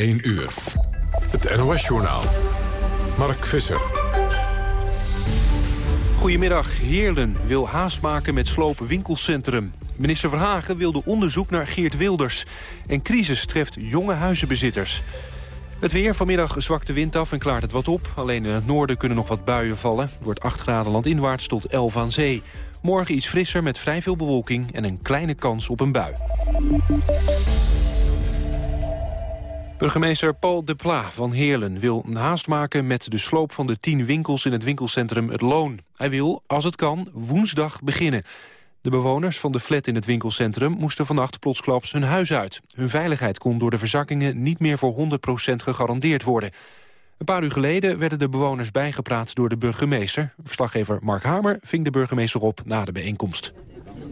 1 uur. Het NOS-journaal. Mark Visser. Goedemiddag. Heerlen wil haast maken met slopen winkelcentrum. Minister Verhagen wilde onderzoek naar Geert Wilders. En crisis treft jonge huizenbezitters. Het weer. Vanmiddag zwakt de wind af en klaart het wat op. Alleen in het noorden kunnen nog wat buien vallen. Wordt 8 graden landinwaarts tot 11 aan zee. Morgen iets frisser met vrij veel bewolking en een kleine kans op een bui. Burgemeester Paul de Pla van Heerlen wil een haast maken met de sloop van de tien winkels in het winkelcentrum Het Loon. Hij wil, als het kan, woensdag beginnen. De bewoners van de flat in het winkelcentrum moesten vannacht plotsklaps hun huis uit. Hun veiligheid kon door de verzakkingen niet meer voor 100% gegarandeerd worden. Een paar uur geleden werden de bewoners bijgepraat door de burgemeester. Verslaggever Mark Hamer ving de burgemeester op na de bijeenkomst.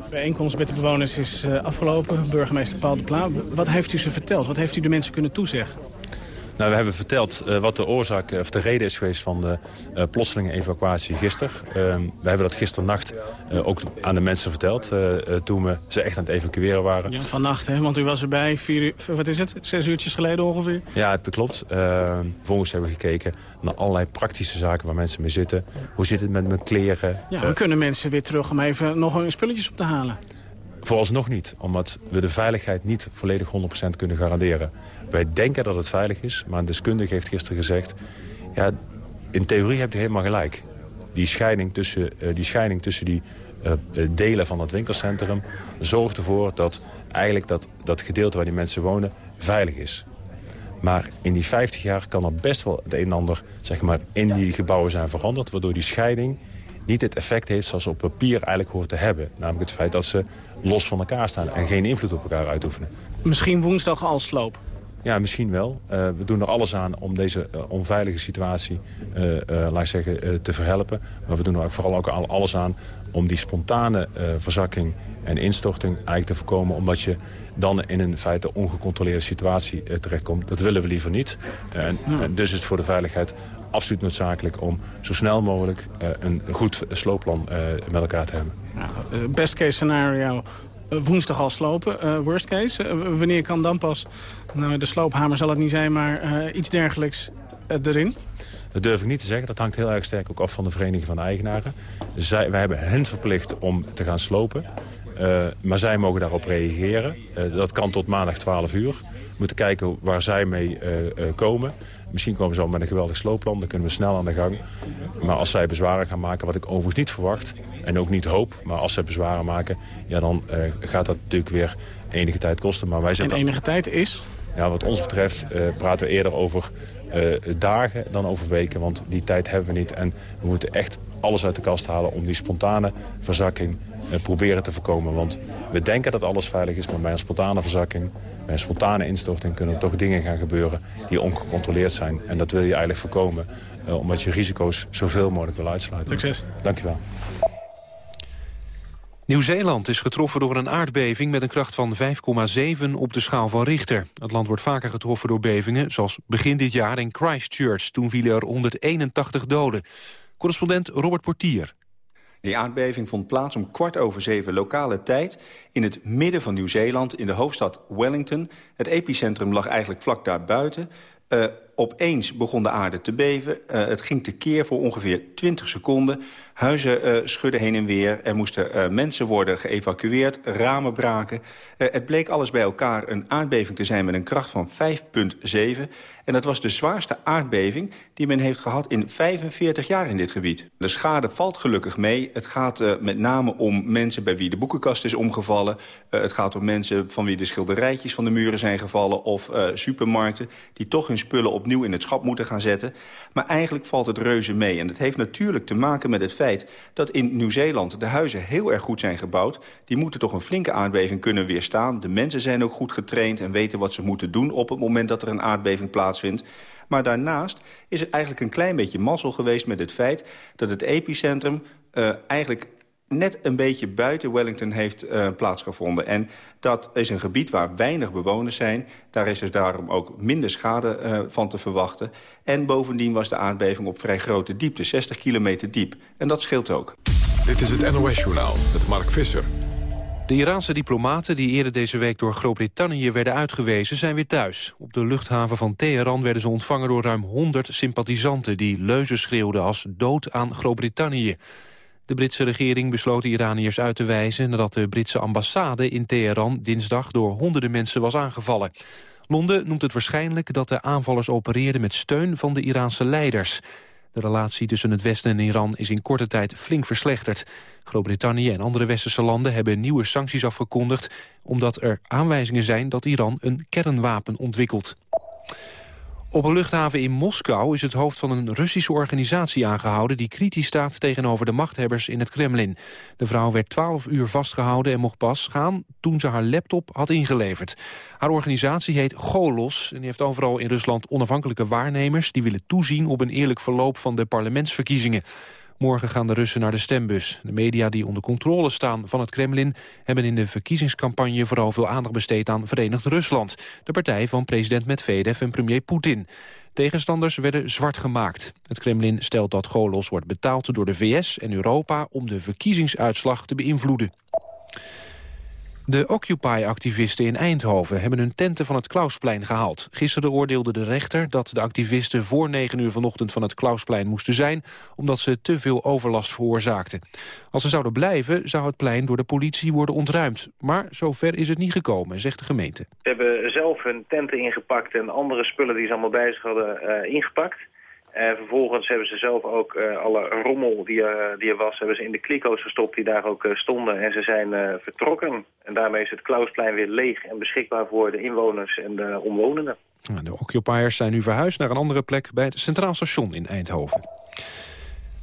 De bijeenkomst met de bewoners is eh, afgelopen. Burgemeester Paul de Pla. Wat heeft u ze verteld? Wat heeft u de mensen kunnen toezeggen? Nou, we hebben verteld uh, wat de oorzaak of de reden is geweest van de uh, plotselinge evacuatie gisteren. Uh, we hebben dat gisternacht ook aan de mensen verteld toen we ze echt aan het evacueren waren. Ja, vannacht, hè? want u was erbij vier uur, wat is het, zes uurtjes geleden ongeveer? Ja, dat klopt. vervolgens hebben we gekeken naar allerlei praktische zaken waar mensen mee zitten. Hoe zit het met mijn kleren? Ja, we kunnen mensen weer terug om even nog hun spulletjes op te halen. Vooralsnog niet, omdat we de veiligheid niet volledig 100% kunnen garanderen. Wij denken dat het veilig is, maar een deskundige heeft gisteren gezegd... ja, in theorie hebt u helemaal gelijk. Die scheiding tussen, uh, die, scheiding tussen die uh, delen van het winkelcentrum zorgt ervoor dat eigenlijk dat, dat gedeelte waar die mensen wonen veilig is. Maar in die 50 jaar kan er best wel het een en ander zeg maar, in die gebouwen zijn veranderd... waardoor die scheiding niet het effect heeft zoals op papier eigenlijk hoort te hebben. Namelijk het feit dat ze los van elkaar staan en geen invloed op elkaar uitoefenen. Misschien woensdag al sloop? Ja, misschien wel. Uh, we doen er alles aan om deze uh, onveilige situatie uh, laat ik zeggen, te verhelpen. Maar we doen er vooral ook alles aan om die spontane verzakking en instorting eigenlijk te voorkomen. Omdat je dan in een feite ongecontroleerde situatie terechtkomt. Dat willen we liever niet. En, en dus is het voor de veiligheid absoluut noodzakelijk om zo snel mogelijk een goed sloopplan met elkaar te hebben. Nou, best case scenario woensdag al slopen. Uh, worst case, wanneer kan dan pas, nou de sloophamer zal het niet zijn, maar iets dergelijks erin? Dat durf ik niet te zeggen. Dat hangt heel erg sterk ook af van de vereniging van de eigenaren. Zij, wij hebben hen verplicht om te gaan slopen. Maar zij mogen daarop reageren. dat kan tot maandag 12 uur. We moeten kijken waar zij mee komen. Misschien komen ze al met een geweldig sloopplan, dan kunnen we snel aan de gang. Maar als zij bezwaren gaan maken, wat ik overigens niet verwacht... en ook niet hoop, maar als zij bezwaren maken... ja, dan uh, gaat dat natuurlijk weer enige tijd kosten. Maar wij en enige tijd is? Ja, wat ons betreft uh, praten we eerder over uh, dagen dan over weken. Want die tijd hebben we niet. En we moeten echt alles uit de kast halen om die spontane verzakking proberen te voorkomen. Want we denken dat alles veilig is, maar bij een spontane verzakking bij een spontane instorting kunnen er toch dingen gaan gebeuren die ongecontroleerd zijn. En dat wil je eigenlijk voorkomen, uh, omdat je risico's zoveel mogelijk wil uitsluiten. Succes. Dankjewel. Nieuw-Zeeland is getroffen door een aardbeving met een kracht van 5,7 op de schaal van Richter. Het land wordt vaker getroffen door bevingen, zoals begin dit jaar in Christchurch. Toen vielen er 181 doden. Correspondent Robert Portier. Die aardbeving vond plaats om kwart over zeven lokale tijd... in het midden van Nieuw-Zeeland, in de hoofdstad Wellington. Het epicentrum lag eigenlijk vlak daarbuiten. Uh, opeens begon de aarde te beven. Uh, het ging tekeer voor ongeveer 20 seconden. Huizen uh, schudden heen en weer. Er moesten uh, mensen worden geëvacueerd. Ramen braken. het bleek alles bij elkaar een aardbeving te zijn met een kracht van 5,7. En dat was de zwaarste aardbeving die men heeft gehad in 45 jaar in dit gebied. De schade valt gelukkig mee. Het gaat met name om mensen bij wie de boekenkast is omgevallen. het gaat om mensen van wie de schilderijtjes van de muren zijn gevallen... of supermarkten die toch hun spullen op opnieuw in het schap moeten gaan zetten. Maar eigenlijk valt het reuze mee. En dat heeft natuurlijk te maken met het feit dat in Nieuw-Zeeland de huizen heel erg goed zijn gebouwd. Die moeten toch een flinke aardbeving kunnen weerstaan. De mensen zijn ook goed getraind en weten wat ze moeten doen op het moment dat er een aardbeving plaatsvindt. Maar daarnaast is het eigenlijk een klein beetje mazzel geweest met het feit... dat het epicentrum uh, eigenlijk net een beetje buiten Wellington heeft uh, plaatsgevonden. En dat is een gebied waar weinig bewoners zijn. Daar is dus daarom ook minder schade uh, van te verwachten. En bovendien was de aardbeving op vrij grote diepte, 60 kilometer diep. En dat scheelt ook. Dit is het NOS-journaal met Mark Visser. De Iraanse diplomaten die eerder deze week door Groot-Brittannië werden uitgewezen zijn weer thuis. Op de luchthaven van Teheran werden ze ontvangen door ruim 100 sympathisanten die leuzen schreeuwden als dood aan Groot-Brittannië. De Britse regering besloot de Iraniërs uit te wijzen nadat de Britse ambassade in Teheran dinsdag door honderden mensen was aangevallen. Londen noemt het waarschijnlijk dat de aanvallers opereerden met steun van de Iraanse leiders. De relatie tussen het Westen en Iran is in korte tijd flink verslechterd. Groot-Brittannië en andere westerse landen hebben nieuwe sancties afgekondigd... omdat er aanwijzingen zijn dat Iran een kernwapen ontwikkelt. Op een luchthaven in Moskou is het hoofd van een Russische organisatie aangehouden... die kritisch staat tegenover de machthebbers in het Kremlin. De vrouw werd 12 uur vastgehouden en mocht pas gaan toen ze haar laptop had ingeleverd. Haar organisatie heet Golos en die heeft overal in Rusland onafhankelijke waarnemers... die willen toezien op een eerlijk verloop van de parlementsverkiezingen. Morgen gaan de Russen naar de stembus. De media die onder controle staan van het Kremlin... hebben in de verkiezingscampagne vooral veel aandacht besteed aan Verenigd Rusland. De partij van president Medvedev en premier Poetin. Tegenstanders werden zwart gemaakt. Het Kremlin stelt dat Golos wordt betaald door de VS en Europa... om de verkiezingsuitslag te beïnvloeden. De Occupy-activisten in Eindhoven hebben hun tenten van het Klausplein gehaald. Gisteren oordeelde de rechter dat de activisten voor 9 uur vanochtend van het Klausplein moesten zijn, omdat ze te veel overlast veroorzaakten. Als ze zouden blijven, zou het plein door de politie worden ontruimd. Maar zover is het niet gekomen, zegt de gemeente. Ze hebben zelf hun tenten ingepakt en andere spullen die ze allemaal bij zich hadden uh, ingepakt. En vervolgens hebben ze zelf ook uh, alle rommel die er, die er was... hebben ze in de kliko's gestopt die daar ook stonden. En ze zijn vertrokken. En daarmee is het Klausplein weer leeg en beschikbaar voor de inwoners en de omwonenden. De occupiers zijn nu verhuisd naar een andere plek... bij het Centraal Station in Eindhoven.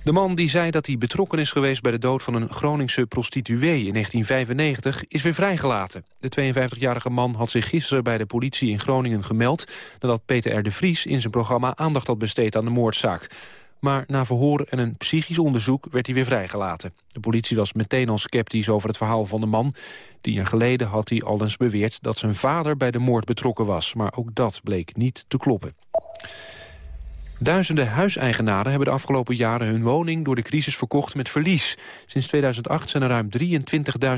De man die zei dat hij betrokken is geweest bij de dood van een Groningse prostituee in 1995 is weer vrijgelaten. De 52-jarige man had zich gisteren bij de politie in Groningen gemeld nadat Peter R. de Vries in zijn programma aandacht had besteed aan de moordzaak. Maar na verhoor en een psychisch onderzoek werd hij weer vrijgelaten. De politie was meteen al sceptisch over het verhaal van de man. Tien jaar geleden had hij al eens beweerd dat zijn vader bij de moord betrokken was. Maar ook dat bleek niet te kloppen. Duizenden huiseigenaren hebben de afgelopen jaren hun woning door de crisis verkocht met verlies. Sinds 2008 zijn er ruim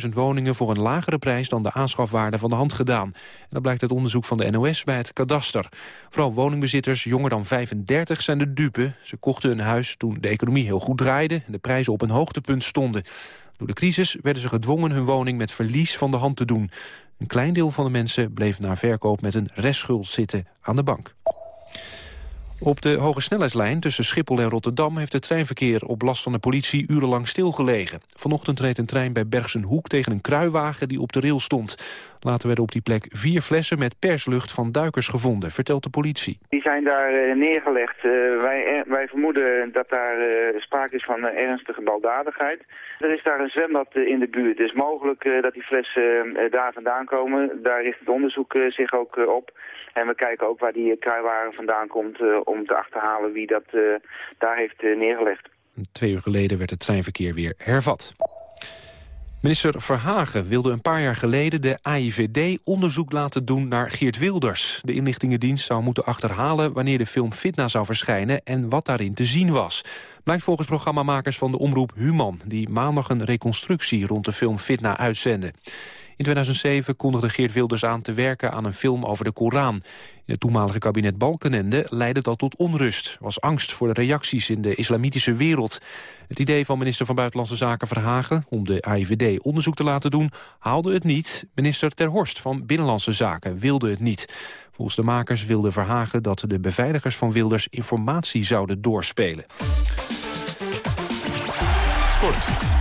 23.000 woningen voor een lagere prijs dan de aanschafwaarde van de hand gedaan. En dat blijkt uit onderzoek van de NOS bij het kadaster. Vooral woningbezitters jonger dan 35 zijn de dupe. Ze kochten een huis toen de economie heel goed draaide en de prijzen op een hoogtepunt stonden. Door de crisis werden ze gedwongen hun woning met verlies van de hand te doen. Een klein deel van de mensen bleef na verkoop met een restschuld zitten aan de bank. Op de hoge snelheidslijn tussen Schiphol en Rotterdam... heeft het treinverkeer op last van de politie urenlang stilgelegen. Vanochtend reed een trein bij Bergsenhoek tegen een kruiwagen die op de rail stond. Later werden op die plek vier flessen met perslucht van duikers gevonden, vertelt de politie. Die zijn daar uh, neergelegd. Uh, wij, uh, wij vermoeden dat daar sprake is van ernstige baldadigheid. Er is daar een zwembad in de buurt. Het is mogelijk dat die flessen daar vandaan komen. Daar richt het onderzoek zich ook op. En we kijken ook waar die kruiwagen vandaan komt om te achterhalen wie dat daar heeft neergelegd. Twee uur geleden werd het treinverkeer weer hervat. Minister Verhagen wilde een paar jaar geleden de AIVD onderzoek laten doen naar Geert Wilders. De inlichtingendienst zou moeten achterhalen wanneer de film Fitna zou verschijnen en wat daarin te zien was. Blijkt volgens programmamakers van de omroep Human, die maandag een reconstructie rond de film Fitna uitzenden. In 2007 kondigde Geert Wilders aan te werken aan een film over de Koran. In het toenmalige kabinet Balkenende leidde dat tot onrust. Er was angst voor de reacties in de islamitische wereld. Het idee van minister van Buitenlandse Zaken Verhagen... om de AIVD onderzoek te laten doen, haalde het niet. Minister Ter Horst van Binnenlandse Zaken wilde het niet. Volgens de makers wilde Verhagen dat de beveiligers van Wilders... informatie zouden doorspelen. Sport.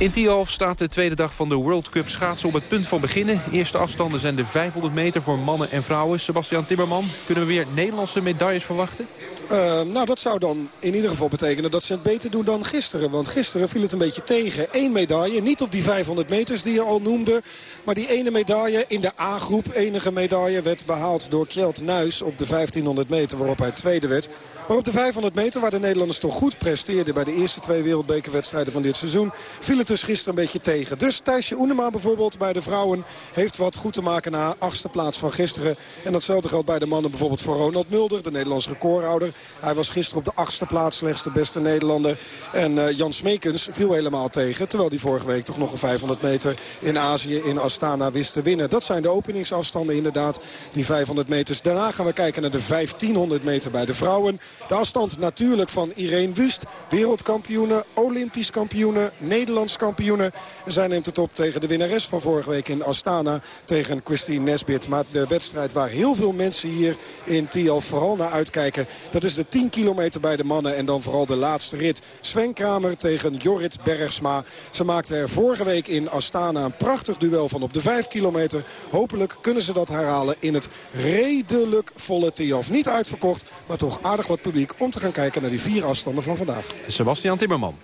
In Tialf staat de tweede dag van de World Cup schaatsen op het punt van beginnen. Eerste afstanden zijn de 500 meter voor mannen en vrouwen. Sebastian Timmerman, kunnen we weer Nederlandse medailles verwachten? Uh, nou, dat zou dan in ieder geval betekenen dat ze het beter doen dan gisteren. Want gisteren viel het een beetje tegen. Eén medaille, niet op die 500 meters die je al noemde. Maar die ene medaille in de A-groep, enige medaille, werd behaald door Kjeld Nuis op de 1500 meter waarop hij tweede werd. Maar op de 500 meter, waar de Nederlanders toch goed presteerden bij de eerste twee wereldbekerwedstrijden van dit seizoen, viel het dus gisteren een beetje tegen. Dus Thijsje Oenema bijvoorbeeld bij de vrouwen heeft wat goed te maken na achtste plaats van gisteren. En datzelfde geldt bij de mannen bijvoorbeeld voor Ronald Mulder, de Nederlandse recordhouder. Hij was gisteren op de achtste plaats slechts de beste Nederlander. En Jan Smekens viel helemaal tegen. Terwijl hij vorige week toch nog een 500 meter in Azië in Astana wist te winnen. Dat zijn de openingsafstanden inderdaad, die 500 meters. Daarna gaan we kijken naar de 1500 meter bij de vrouwen. De afstand natuurlijk van Irene Wust. Wereldkampioene, Olympisch kampioene, Nederlands kampioene. En zij neemt het op tegen de winnares van vorige week in Astana. Tegen Christine Nesbit. Maar de wedstrijd waar heel veel mensen hier in Tiel vooral naar uitkijken. Dat is de 10 kilometer bij de mannen. En dan vooral de laatste rit. Sven Kramer tegen Jorrit Bergsma. Ze maakte er vorige week in Astana een prachtig duel van op de 5 kilometer. Hopelijk kunnen ze dat herhalen in het redelijk volle Tialf. Niet uitverkocht, maar toch aardig wat om te gaan kijken naar die vier afstanden van vandaag. Sebastian Timmerman.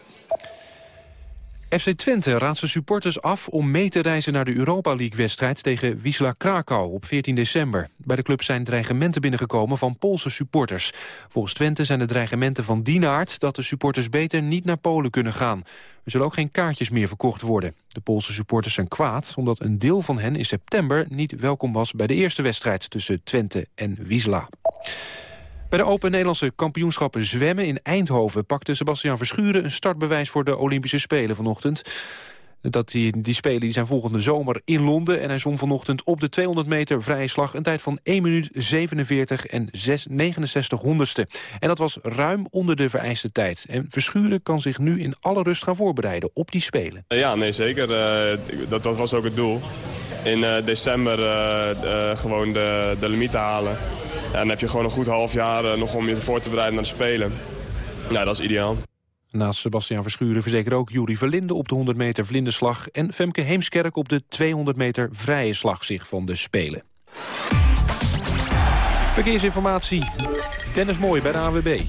FC Twente raadt zijn supporters af om mee te reizen naar de Europa League-wedstrijd tegen Wisla Krakau op 14 december. Bij de club zijn dreigementen binnengekomen van Poolse supporters. Volgens Twente zijn de dreigementen van die aard dat de supporters beter niet naar Polen kunnen gaan. Er zullen ook geen kaartjes meer verkocht worden. De Poolse supporters zijn kwaad omdat een deel van hen in september niet welkom was bij de eerste wedstrijd tussen Twente en Wisla. Bij de Open Nederlandse kampioenschappen zwemmen in Eindhoven... pakte Sebastian Verschuren een startbewijs voor de Olympische Spelen vanochtend. Dat die, die Spelen die zijn volgende zomer in Londen... en hij zwom vanochtend op de 200 meter vrije slag... een tijd van 1 minuut 47 en 6, 69 honderdste. En dat was ruim onder de vereiste tijd. En Verschuren kan zich nu in alle rust gaan voorbereiden op die Spelen. Ja, nee, zeker. Uh, dat, dat was ook het doel. In uh, december gewoon de, de limiet te halen. Ja, dan heb je gewoon een goed half jaar eh, nog om je voor te bereiden naar de Spelen. Ja, dat is ideaal. Naast Sebastian Verschuren verzekerde ook Juri Verlinde op de 100 meter vlinderslag... en Femke Heemskerk op de 200 meter vrije slag zich van de Spelen. Verkeersinformatie. Dennis Mooi bij de AWB.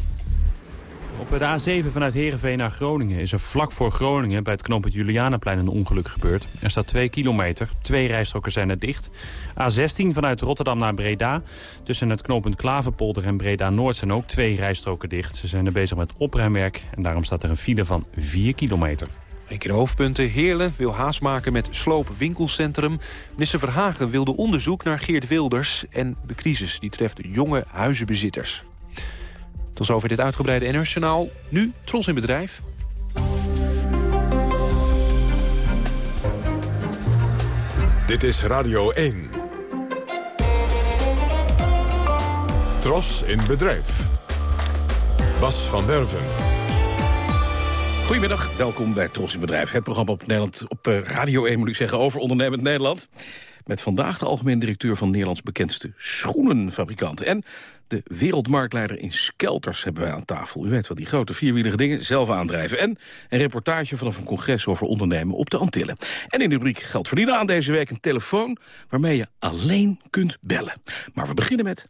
Op de A7 vanuit Heerenveen naar Groningen is er vlak voor Groningen... bij het knooppunt Julianaplein een ongeluk gebeurd. Er staat 2 kilometer. Twee rijstroken zijn er dicht. A16 vanuit Rotterdam naar Breda. Tussen het knooppunt Klaverpolder en Breda-Noord zijn ook twee rijstroken dicht. Ze zijn er bezig met opruimwerk en daarom staat er een file van 4 kilometer. Een keer de hoofdpunten. Heerlen wil haast maken met sloop winkelcentrum. Minister Verhagen wilde onderzoek naar Geert Wilders... en de crisis die treft jonge huizenbezitters. Tot zover dit uitgebreide NRS Nu Tros in Bedrijf. Dit is Radio 1. Tros in Bedrijf. Bas van Derven. Goedemiddag, welkom bij Tros in Bedrijf. Het programma op, Nederland, op eh, Radio 1 moet ik zeggen over ondernemend Nederland. Met vandaag de algemeen directeur van Nederlands bekendste schoenenfabrikant. En de wereldmarktleider in Skelters hebben wij aan tafel. U weet wel, die grote vierwielige dingen zelf aandrijven. En een reportage vanaf een congres over ondernemen op de Antillen. En in de rubriek Geld verdienen aan deze week een telefoon... waarmee je alleen kunt bellen. Maar we beginnen met...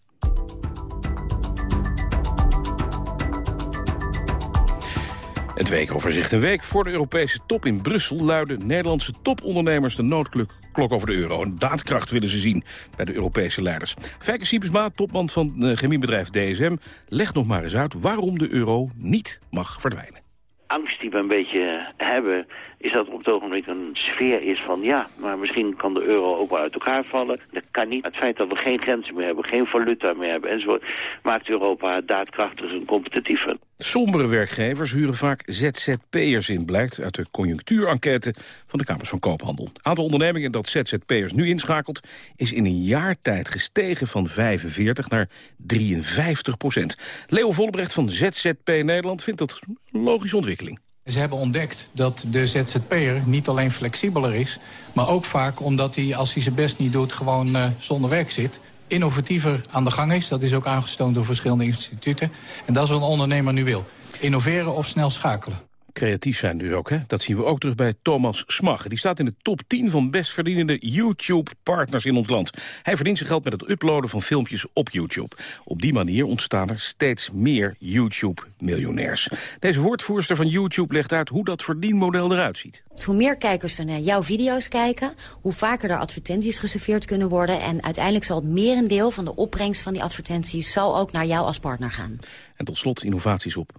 Het weekoverzicht. Een week voor de Europese top in Brussel luiden Nederlandse topondernemers de noodklok over de euro. Een daadkracht willen ze zien bij de Europese leiders. Fijke Siepesma, topman van het chemiebedrijf DSM, legt nog maar eens uit waarom de euro niet mag verdwijnen. Angst die we een beetje hebben is dat op het ogenblik een sfeer is van... ja, maar misschien kan de euro ook wel uit elkaar vallen. Dat kan niet. Het feit dat we geen grenzen meer hebben, geen valuta meer hebben enzovoort... maakt Europa daadkrachtig en competitiever. Sombere werkgevers huren vaak ZZP'ers in, blijkt uit de conjunctuurenquête van de Kamers van Koophandel. Het aantal ondernemingen dat ZZP'ers nu inschakelt is in een jaar tijd gestegen van 45 naar 53 procent. Leo Vollebrecht van ZZP Nederland vindt dat een logische ontwikkeling. Ze hebben ontdekt dat de ZZP'er niet alleen flexibeler is... maar ook vaak omdat hij, als hij zijn best niet doet, gewoon uh, zonder werk zit... innovatiever aan de gang is. Dat is ook aangetoond door verschillende instituten. En dat is wat een ondernemer nu wil. Innoveren of snel schakelen creatief zijn dus ook. Hè? Dat zien we ook terug bij Thomas Smag. Die staat in de top 10 van best verdienende YouTube-partners in ons land. Hij verdient zijn geld met het uploaden van filmpjes op YouTube. Op die manier ontstaan er steeds meer YouTube-miljonairs. Deze woordvoerster van YouTube legt uit hoe dat verdienmodel eruit ziet. Hoe meer kijkers er naar jouw video's kijken... hoe vaker er advertenties geserveerd kunnen worden... en uiteindelijk zal het merendeel van de opbrengst van die advertenties... zal ook naar jou als partner gaan. En tot slot innovaties op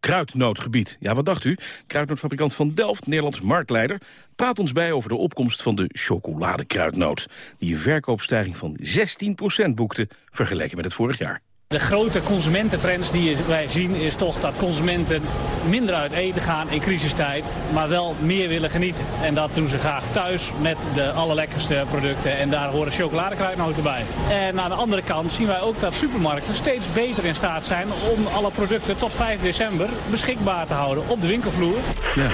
kruidnootgebied. Ja, wat dacht u? Kruidnootfabrikant van Delft, Nederlands marktleider... praat ons bij over de opkomst van de chocoladekruidnoot... die een verkoopstijging van 16% boekte vergeleken met het vorig jaar. De grote consumententrends die wij zien is toch dat consumenten minder uit eten gaan in crisistijd, maar wel meer willen genieten. En dat doen ze graag thuis met de allerlekkerste producten en daar horen chocoladekruidnoten bij. En aan de andere kant zien wij ook dat supermarkten steeds beter in staat zijn om alle producten tot 5 december beschikbaar te houden op de winkelvloer. Ja.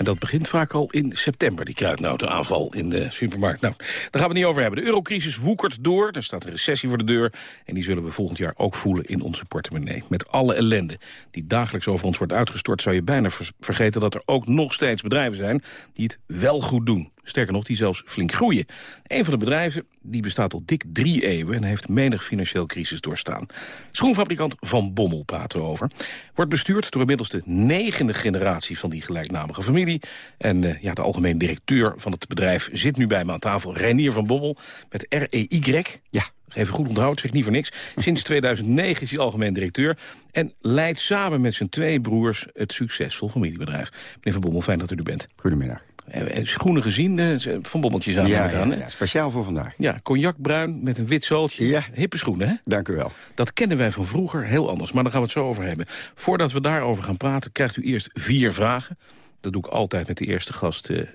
En dat begint vaak al in september, die kruidnotenaanval in de supermarkt. Nou, daar gaan we het niet over hebben. De eurocrisis woekert door, er staat een recessie voor de deur... en die zullen we volgend jaar ook voelen in onze portemonnee. Met alle ellende die dagelijks over ons wordt uitgestort... zou je bijna vergeten dat er ook nog steeds bedrijven zijn... die het wel goed doen. Sterker nog, die zelfs flink groeien. Een van de bedrijven die bestaat al dik drie eeuwen... en heeft menig financieel crisis doorstaan. Schoenfabrikant Van Bommel praten we over. Wordt bestuurd door inmiddels de negende generatie van die gelijknamige familie. En uh, ja, de algemeen directeur van het bedrijf zit nu bij me aan tafel. Reinier Van Bommel met R-E-Y. Ja, Even goed onthoud, zeg niet voor niks. Sinds 2009 is hij algemeen directeur... en leidt samen met zijn twee broers het succesvol familiebedrijf. Meneer Van Bommel, fijn dat u er bent. Goedemiddag. Eh, eh, schoenen gezien, eh, van bommeltjes aan. Ja, ja, ja, speciaal voor vandaag. Ja, cognacbruin met een wit zooltje. Ja. Hippe schoenen, hè? Dank u wel. Dat kennen wij van vroeger heel anders, maar daar gaan we het zo over hebben. Voordat we daarover gaan praten, krijgt u eerst vier vragen. Dat doe ik altijd met de eerste gast uh,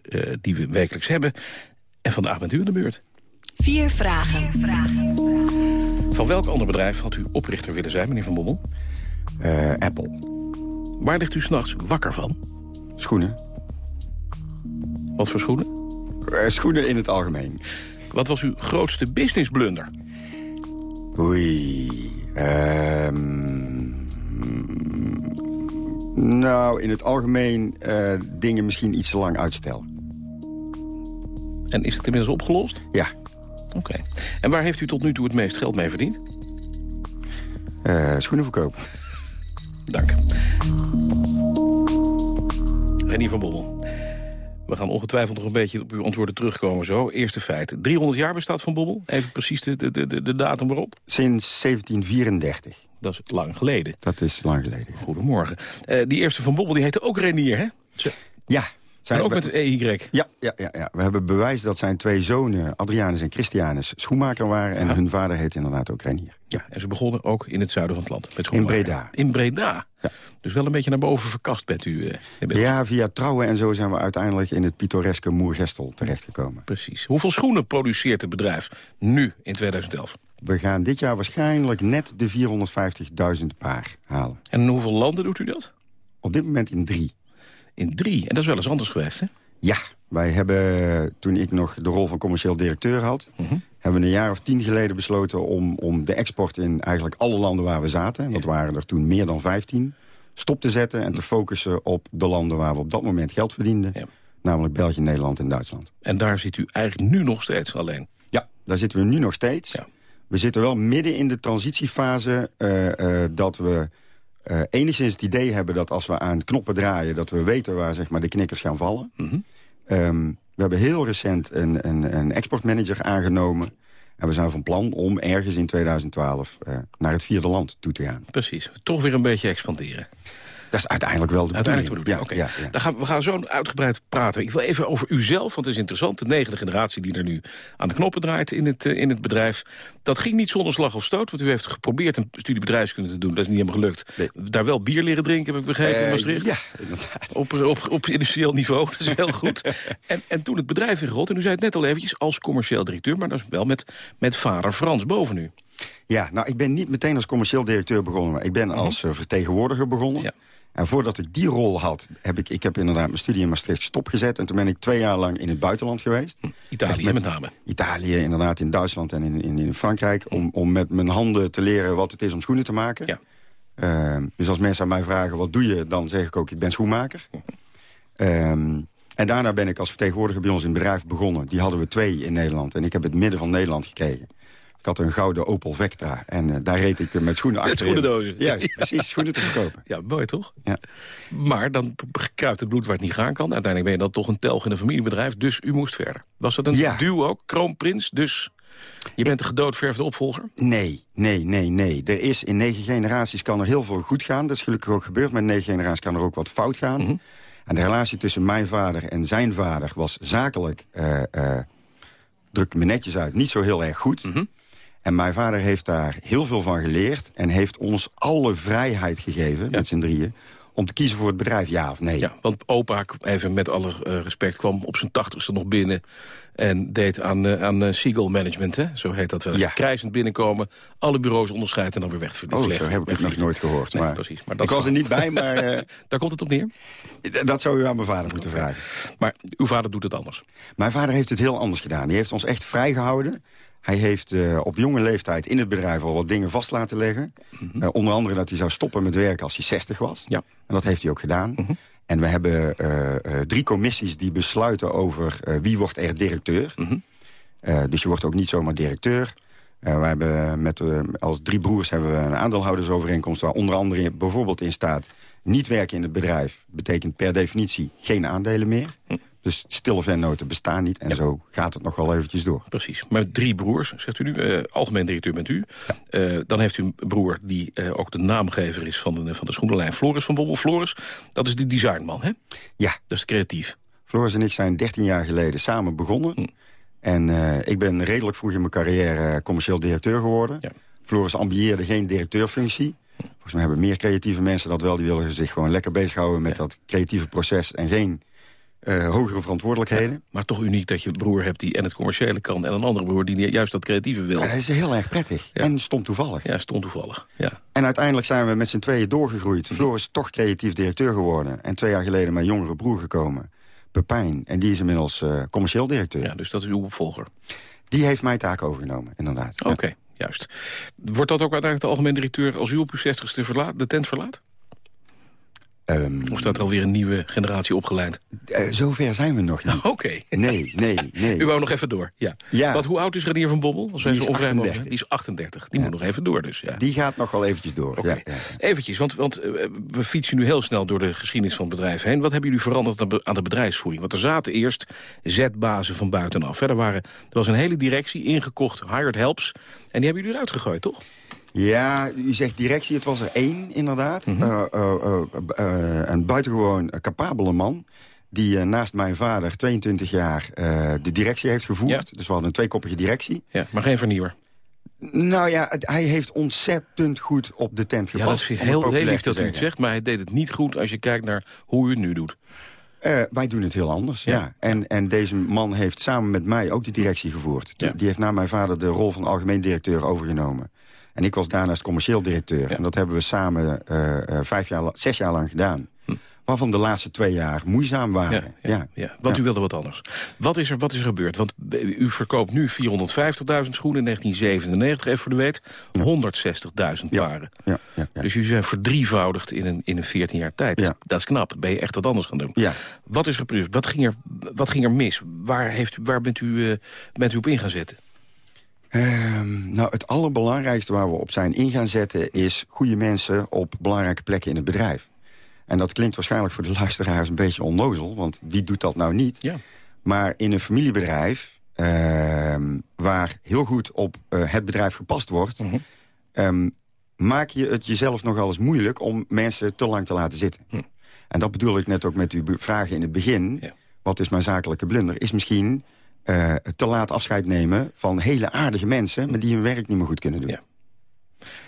die we wekelijks hebben. En vandaag bent u in de beurt. Vier vragen. Van welk ander bedrijf had u oprichter willen zijn, meneer Van Bommel? Uh, Apple. Waar ligt u s'nachts wakker van? Schoenen. Wat voor schoenen? Uh, schoenen in het algemeen. Wat was uw grootste business blunder? Oei. Um, nou, in het algemeen uh, dingen misschien iets te lang uitstellen. En is het inmiddels opgelost? Ja. Oké. En waar heeft u tot nu toe het meest geld mee verdiend? Uh, schoenen verkopen. Dank. Renier van Bommel. We gaan ongetwijfeld nog een beetje op uw antwoorden terugkomen zo. Eerste feit. 300 jaar bestaat Van Bobbel. Even precies de, de, de, de datum waarop. Sinds 1734. Dat is lang geleden. Dat is lang geleden. Goedemorgen. Uh, die eerste Van Bobbel die heette ook Renier, hè? Ja. Zijn ook met EY. Ja, ja, ja, ja, we hebben bewijs dat zijn twee zonen, Adrianus en Christianus, schoenmaker waren. En hun vader heette inderdaad ook Renier. Ja, en ze begonnen ook in het zuiden van het land. Met in Breda. In Breda. Ja. Dus wel een beetje naar boven verkast bent u. Eh, ja, via trouwen en zo zijn we uiteindelijk in het pittoreske Moergestel terechtgekomen. Precies. Hoeveel schoenen produceert het bedrijf nu in 2011? We gaan dit jaar waarschijnlijk net de 450.000 paar halen. En in hoeveel landen doet u dat? Op dit moment in drie. In drie? En dat is wel eens anders geweest, hè? Ja, wij hebben, toen ik nog de rol van commercieel directeur had... Mhm. hebben we een jaar of tien geleden besloten om, om de export in eigenlijk alle landen waar we zaten... dat waren er toen meer dan vijftien, stop te zetten... en te focussen op de landen waar we op dat moment geld verdienden. Ja. Namelijk België, Nederland en Duitsland. En daar zit u eigenlijk nu nog steeds alleen? Ja, daar zitten we nu nog steeds. Ja. We zitten wel midden in de transitiefase uh, uh, dat we uh, enigszins het idee hebben dat als we aan knoppen draaien... dat we weten waar zeg maar, de knikkers gaan vallen. Mm um, we hebben heel recent een, een, een exportmanager aangenomen... En we zijn van plan om ergens in 2012 uh, naar het vierde land toe te gaan. Precies, toch weer een beetje expanderen. Dat is uiteindelijk wel de uiteindelijk bedoeling. Ja, ja, Dan gaan, we gaan zo uitgebreid praten. Ik wil even over uzelf, want het is interessant. De negende generatie die er nu aan de knoppen draait in het, uh, in het bedrijf. Dat ging niet zonder slag of stoot, want u heeft geprobeerd een studie bedrijfskunde te doen. Dat is niet helemaal gelukt. Daar wel bier leren drinken, heb ik begrepen, in eh, Maastricht. Ja, inderdaad. Op, op, op industrieel niveau, dat is heel goed. en, en toen het bedrijf ingerold, en u zei het net al eventjes, als commercieel directeur... maar dat is wel met, met vader Frans boven u. Ja, nou, ik ben niet meteen als commercieel directeur begonnen... maar ik ben mhm. als uh, vertegenwoordiger begonnen. Ja. En voordat ik die rol had, heb ik, ik heb inderdaad mijn studie in Maastricht stopgezet. En toen ben ik twee jaar lang in het buitenland geweest. Hm, Italië met, met, name. Italië, inderdaad, in Duitsland en in, in, in Frankrijk. Hm. Om, om met mijn handen te leren wat het is om schoenen te maken. Ja. Uh, dus als mensen aan mij vragen, wat doe je? Dan zeg ik ook, ik ben schoenmaker. Uh en daarna ben ik als vertegenwoordiger bij ons in het bedrijf begonnen. Die hadden we twee in Nederland. En ik heb het midden van Nederland gekregen. Ik had een gouden Opel Vectra en uh, daar reed ik met schoenen achter. Met schoenendozen. Juist, precies, schoenen te verkopen. Ja, mooi toch? Ja. Maar dan kruipt het bloed waar het niet gaan kan. Uiteindelijk ben je dan toch een telg in een familiebedrijf, dus u moest verder. Was dat een ja. duo ook, kroonprins, dus... Je bent de gedoodverfde opvolger? Nee, nee, nee, nee. Er is in negen generaties kan er heel veel goed gaan. Dat is gelukkig ook gebeurd. Maar in negen generaties kan er ook wat fout gaan. Mm -hmm. En de relatie tussen mijn vader en zijn vader was zakelijk... Uh, uh, druk me netjes uit, niet zo heel erg goed. Mhm. En mijn vader heeft daar heel veel van geleerd... en heeft ons alle vrijheid gegeven, met z'n drieën... om te kiezen voor het bedrijf, ja of nee. Ja, want opa, even met alle eh, respect, kwam op zijn tachtigste nog binnen... en deed aan, uh, aan uh, Siegel Management, hè? zo heet dat wel. Ja. Krijzend binnenkomen, alle bureaus onderscheiden... en dan weer weg. Oh, zo heb ik het nog nooit gehoord. Nee, maar precies. Maar ik was er niet bij, maar... eh, Daar komt het op neer? dat zou u aan mijn vader moeten vragen. Maar uw vader doet het anders? Mijn vader heeft het heel anders gedaan. Die heeft ons echt vrijgehouden. Hij heeft eh, op jonge leeftijd in het bedrijf al wat dingen vast laten leggen. Eh, onder andere dat hij zou stoppen met werken als hij 60 was. Ja. En dat heeft hij ook gedaan. En we hebben eh, drie commissies die besluiten over wie wordt er directeur. Eh, dus je wordt ook niet zomaar directeur. We hebben met, als drie broers hebben we een aandeelhoudersovereenkomst... waar onder andere in- bijvoorbeeld in staat... niet werken in het bedrijf betekent per definitie geen aandelen meer. Dus stille vennoten bestaan niet. En zo gaat het nog wel eventjes door. Precies. Maar drie broers, zegt u nu. eh, algemeen directeur bent u. Eh, dan heeft u een broer die eh, ook de naamgever is van de, van de schoenenlijn Floris van Bobbel. Floris, dat is de designman, hè? Ja. Dat is creatief. Floris en ik zijn 13 jaar geleden samen begonnen. En eh, ik ben redelijk vroeg in mijn carrière commercieel directeur geworden. Floris ambieerde geen directeurfunctie. Volgens mij hebben meer creatieve mensen dat wel. Die willen zich gewoon lekker bezighouden met dat creatieve proces... en geen eh, hogere verantwoordelijkheden. Maar toch uniek dat je een broer hebt die en het commerciële kan... en een andere broer die juist dat creatieve wil. Dat is heel erg prettig. En stond toevallig. Ja, stond toevallig. Ja. En uiteindelijk zijn we met z'n tweeën doorgegroeid. Floris is toch creatief directeur geworden. En twee jaar geleden mijn jongere broer gekomen. Pepijn. En die is inmiddels eh, commercieel directeur. Ja, dus dat is uw opvolger. Die heeft mijn taak overgenomen, inderdaad. Oké, juist. Wordt dat ook uiteindelijk de algemeen directeur... als u op uw 60ste verlaat, de tent verlaat? Ehm, Of staat er alweer een nieuwe generatie opgeleid? Eh, zover zijn we nog niet. Oké. Nee, nee, nee. U wou nog even door, ja. Ja. Want hoe oud is Renier van Bommel? Als Die is zo onvrij mogen 38. zijn. Die is 38. Die moet nog even door dus, ja. Die gaat nog wel eventjes door. Ja, ja. Eventjes, want, want eh, we fietsen nu heel snel door de geschiedenis van het bedrijf heen. Wat hebben jullie veranderd aan de- bedrijfsvoering? Want er zaten eerst zetbazen van buitenaf. hè. Er, waren, er was een hele directie ingekocht, hired helps. En die hebben jullie eruit gegooid, toch? Ja, u zegt directie, het was er één inderdaad. Eh, eh, eh, een buitengewoon capabele man... die eh, naast mijn vader 22 jaar eh, de directie heeft gevoerd. Dus we hadden een tweekoppige directie. Ja, maar geen vernieuwer. Nou ja, het- hij heeft ontzettend goed op de tent Ja, gepast. dat is heel, heel lief dat u het zegt, maar hij deed het niet goed als je kijkt naar hoe u het nu doet. Eh, wij doen het heel anders, ja. En, en deze man heeft samen met mij ook de directie gevoerd. Ja. Die heeft na mijn vader de rol van algemeen directeur overgenomen. En ik was daarnaast commercieel directeur. En dat hebben we samen eh, eh, vijf jaar, zes jaar lang gedaan. Waarvan de laatste twee jaar moeizaam waren. Hm. Ja, ja, want u wilde wat anders. Wat is er, wat is er gebeurd? Want u verkoopt nu 450.000 schoenen in 1997, even voor de weet. 160.000 paren. Dus jullie zijn verdrievoudigd in een, in een 14 jaar tijd. Ja. Dat is knap. Ben je echt wat anders gaan doen. Ja. Wat is er gebeurd? Wat ging er, wat ging er mis? Waar, heeft, u- waar bent, u, eh, bent u op in gaan zetten? Ehm, nou, het allerbelangrijkste waar we op zijn in gaan zetten... is goede mensen op belangrijke plekken in het bedrijf. En dat klinkt waarschijnlijk voor de luisteraars een beetje onnozel... want wie doet dat nou niet? Ja. Maar in een familiebedrijf... ehm, waar heel goed op eh, het bedrijf gepast wordt... Mhm. ehm, maak je het jezelf nogal eens moeilijk om mensen te lang te laten zitten. Hm. En dat bedoel ik net ook met uw vragen in het begin. Wat is mijn zakelijke blunder? Is misschien eh, te laat afscheid nemen van hele aardige mensen... maar die hun werk niet meer goed kunnen doen.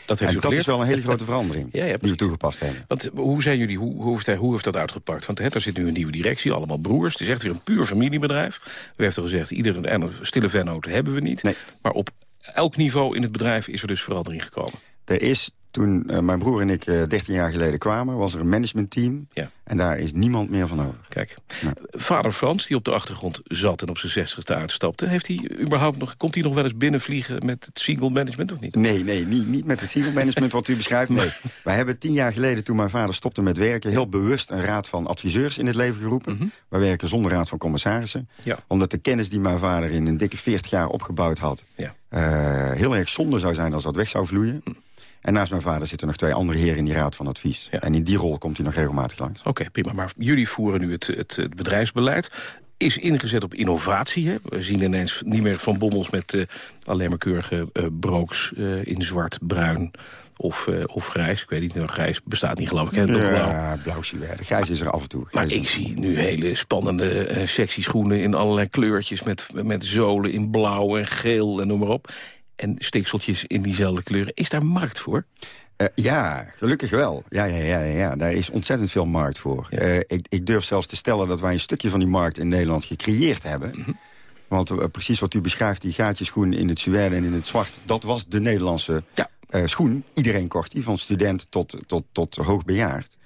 Dat heeft en dat is wel een hele grote verandering Ja, ja, die we toegepast hebben. Want hoe zijn jullie, hoe, hoe, heeft, hij- hoe heeft dat uitgepakt? Want hè, er zit nu een nieuwe directie, allemaal broers. Het is echt weer een puur familiebedrijf. U heeft al gezegd, iedere stille vennoten hebben we niet. Maar op elk niveau in het bedrijf is er dus verandering gekomen. Er is, toen eh, mijn broer en ik eh 13 jaar geleden kwamen... was er een managementteam Ja. en daar is niemand meer van over. Kijk, vader Frans, die op de achtergrond zat en op zijn zestigste uitstapte... Heeft hij überhaupt nog, komt hij nog wel eens binnenvliegen met het single management of niet? Nee, nee, niet, niet met het single management wat u beschrijft. Nee. Wij hebben tien jaar geleden, toen mijn vader stopte met werken... heel bewust een raad van adviseurs in het leven geroepen. Wij werken zonder raad van commissarissen. Mhm. Ja. Omdat de kennis die mijn vader in een dikke 40 jaar opgebouwd had... Ja. eh, heel erg zonde zou zijn als dat weg zou vloeien. Hm. En naast mijn vader zitten nog twee andere heren in die raad van advies. En in die rol komt hij nog regelmatig langs. Oké, prima. Maar jullie voeren nu het, het, het bedrijfsbeleid. Is ingezet op innovatie. Hè? We zien ineens niet meer van bommels met eh, alleen maar keurige eh, brooks eh, in zwart, bruin. Of, uh, of grijs. Ik weet niet, nou, grijs bestaat niet geloof ik. Hè? blauw. Ja, blauw silhouette. Grijs is er af en toe. Maar ik zie nu hele spannende uh, sexy schoenen in allerlei kleurtjes... Met, met zolen in blauw en geel en noem maar op. En stikseltjes in diezelfde kleuren. Is daar markt voor? Uh, ja, gelukkig wel. Ja, ja, ja, ja, daar is ontzettend veel markt voor. Ja. Uh, ik, ik, durf zelfs te stellen dat wij een stukje van die markt in Nederland gecreëerd hebben. Mm -hmm. Want uh, precies wat u beschrijft, die gaatjeschoen in het suède en in het zwart... dat was de Nederlandse ja. schoen. Iedereen kocht die, van student tot, tot, tot hoogbejaard.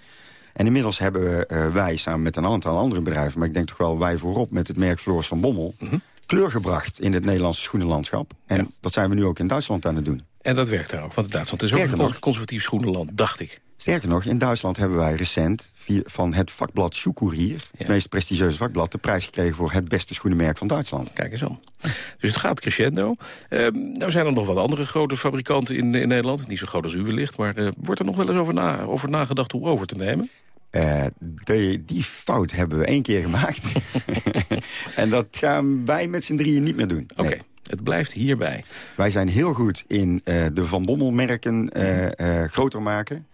En inmiddels hebben we, wij samen met een aantal andere bedrijven... maar ik denk toch wel wij voorop met het merk Floris van Bommel... Mm -hmm. Kleur gebracht in het Nederlandse schoenenlandschap. En ja. dat zijn we nu ook in Duitsland aan het doen. En dat werkt daar ook, want Duitsland is ook een nog, conservatief schoenenland, dacht ik. Sterker nog, in Duitsland hebben wij recent van het vakblad Schuhkurier... Ja. het meest prestigieuze vakblad, de prijs gekregen voor het beste schoenenmerk van Duitsland. Kijk eens aan. Dus het gaat crescendo. Uh, nou zijn er nog wat andere grote fabrikanten in, in Nederland. Niet zo groot als u wellicht, maar uh, wordt er nog wel eens over, na, over nagedacht om over te nemen? Uh, de, die fout hebben we één keer gemaakt. en dat gaan wij met z'n drieën niet meer doen. Oké. Okay. Het blijft hierbij. Wij zijn heel goed in uh, de Van Bommel-merken uh, uh, groter maken.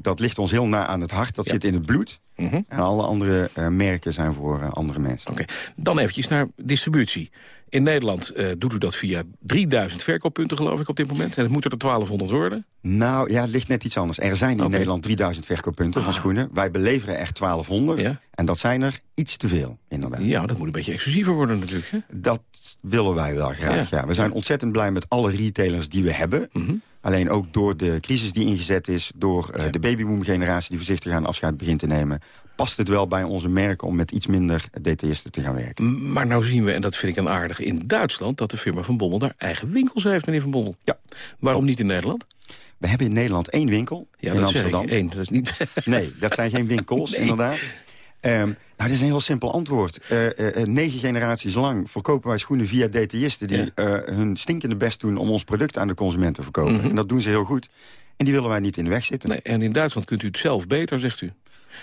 dat ligt ons heel na aan het hart. Dat ja. zit in het bloed. -hmm. En alle andere merken zijn voor andere mensen. Oké, okay. Dan eventjes naar distributie. In Nederland doet u dat via 3000 verkooppunten, geloof ik, op dit moment. En het moeten er 1200 worden. Nou, ja, het ligt net iets anders. Er zijn in okay. Nederland 3000 verkooppunten ah. van schoenen. Wij beleveren echt 1200. Ja. En dat zijn er iets te veel, inderdaad. Ja, dat moet een beetje exclusiever worden natuurlijk. Hè? Dat willen wij wel graag, ja. ja. We zijn ontzettend blij met alle retailers die we hebben. Mm -hmm. Alleen ook door de crisis die ingezet is... door uh, ja. de babyboom-generatie die voorzichtig aan afscheid begint te nemen... past het wel bij onze merken om met iets minder detailisten te gaan werken. Maar nou zien we, en dat vind ik een aardige, in Duitsland... dat de firma Van Bommel daar eigen winkels heeft, meneer Van Bommel. Ja. Waarom niet in Nederland? We hebben in Nederland één winkel ja, in dat Amsterdam. Één, dat is niet... Nee, dat zijn geen winkels, nee. inderdaad. Um, nou, dat is een heel simpel antwoord. Uh, uh, negen generaties lang verkopen wij schoenen via detailisten... die ja. uh, hun stinkende best doen om ons product aan de consument te verkopen. Mm -hmm. En dat doen ze heel goed. En die willen wij niet in de weg zitten. Nee, en in Duitsland kunt u het zelf beter, zegt u?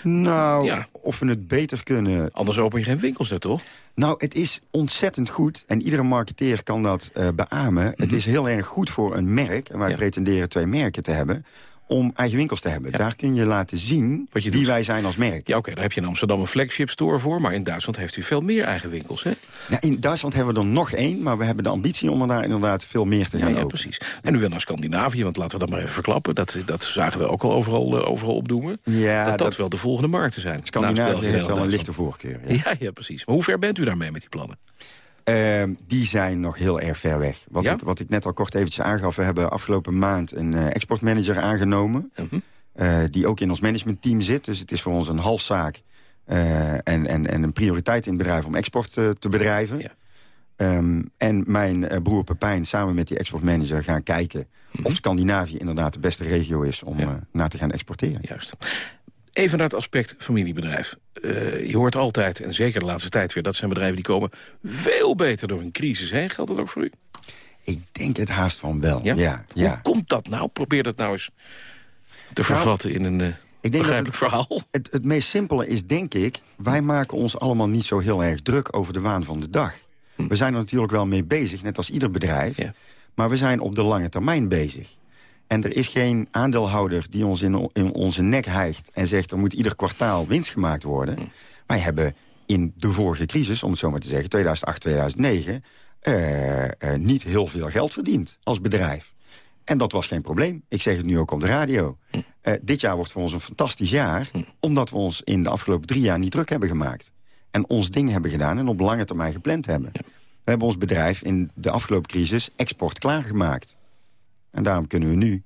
Nou, ja. of we het beter kunnen... Anders open je geen winkels, hè, toch? Nou, het is ontzettend goed. En iedere marketeer kan dat uh, beamen. Mm -hmm. Het is heel erg goed voor een merk. En wij ja. pretenderen twee merken te hebben om eigen winkels te hebben. Ja. Daar kun je laten zien Wat je wie doet. wij zijn als merk. Ja, oké, okay, daar heb je in Amsterdam een flagship store voor... maar in Duitsland heeft u veel meer eigen winkels, hè? Ja, in Duitsland hebben we er nog één... maar we hebben de ambitie om er daar inderdaad veel meer te gaan ja, ja, precies. En u wil naar Scandinavië, want laten we dat maar even verklappen. Dat, dat zagen we ook al overal, uh, overal opdoemen. Ja, dat, dat dat wel de volgende markten zijn. Scandinavië heeft wel een lichte voorkeur. Ja. ja, ja, precies. Maar hoe ver bent u daarmee met die plannen? Uh, die zijn nog heel erg ver weg. Wat, ja? ik, wat ik net al kort eventjes aangaf... we hebben afgelopen maand een uh, exportmanager aangenomen... -huh. Uh, die ook in ons managementteam zit. Dus het is voor ons een halfzaak uh, en, en, en een prioriteit in het bedrijf om export te bedrijven. Ja. Um, en mijn broer Pepijn samen met die exportmanager gaan kijken... Mm -hmm. of Scandinavië inderdaad de beste regio is om ja. naar te gaan exporteren. Juist. Even naar het aspect familiebedrijf. Uh, je hoort altijd, en zeker de laatste tijd weer... dat zijn bedrijven die komen veel beter door een crisis heen. Geldt dat ook voor u? Ik denk het haast van wel, ja. ja, ja. Hoe komt dat nou? Probeer dat nou eens te vervatten nou, in een uh, ik denk begrijpelijk het, verhaal. Het, het meest simpele is, denk ik... wij maken ons allemaal niet zo heel erg druk over de waan van de dag. Hm. We zijn er natuurlijk wel mee bezig, net als ieder bedrijf. Ja. Maar we zijn op de lange termijn bezig. En er is geen aandeelhouder die ons in, in onze nek hijgt... en zegt, er moet ieder kwartaal winst gemaakt worden. Hm. Wij hebben in de vorige crisis, om het zo maar te zeggen... 2008, 2009, uh, uh, niet heel veel geld verdiend als bedrijf. En dat was geen probleem. Ik zeg het nu ook op de radio. Hm. Uh, dit jaar wordt voor ons een fantastisch jaar... Hm. omdat we ons in de afgelopen drie jaar niet druk hebben gemaakt. En ons ding hebben gedaan en op lange termijn gepland hebben. Ja. We hebben ons bedrijf in de afgelopen crisis export klaargemaakt. En daarom kunnen we nu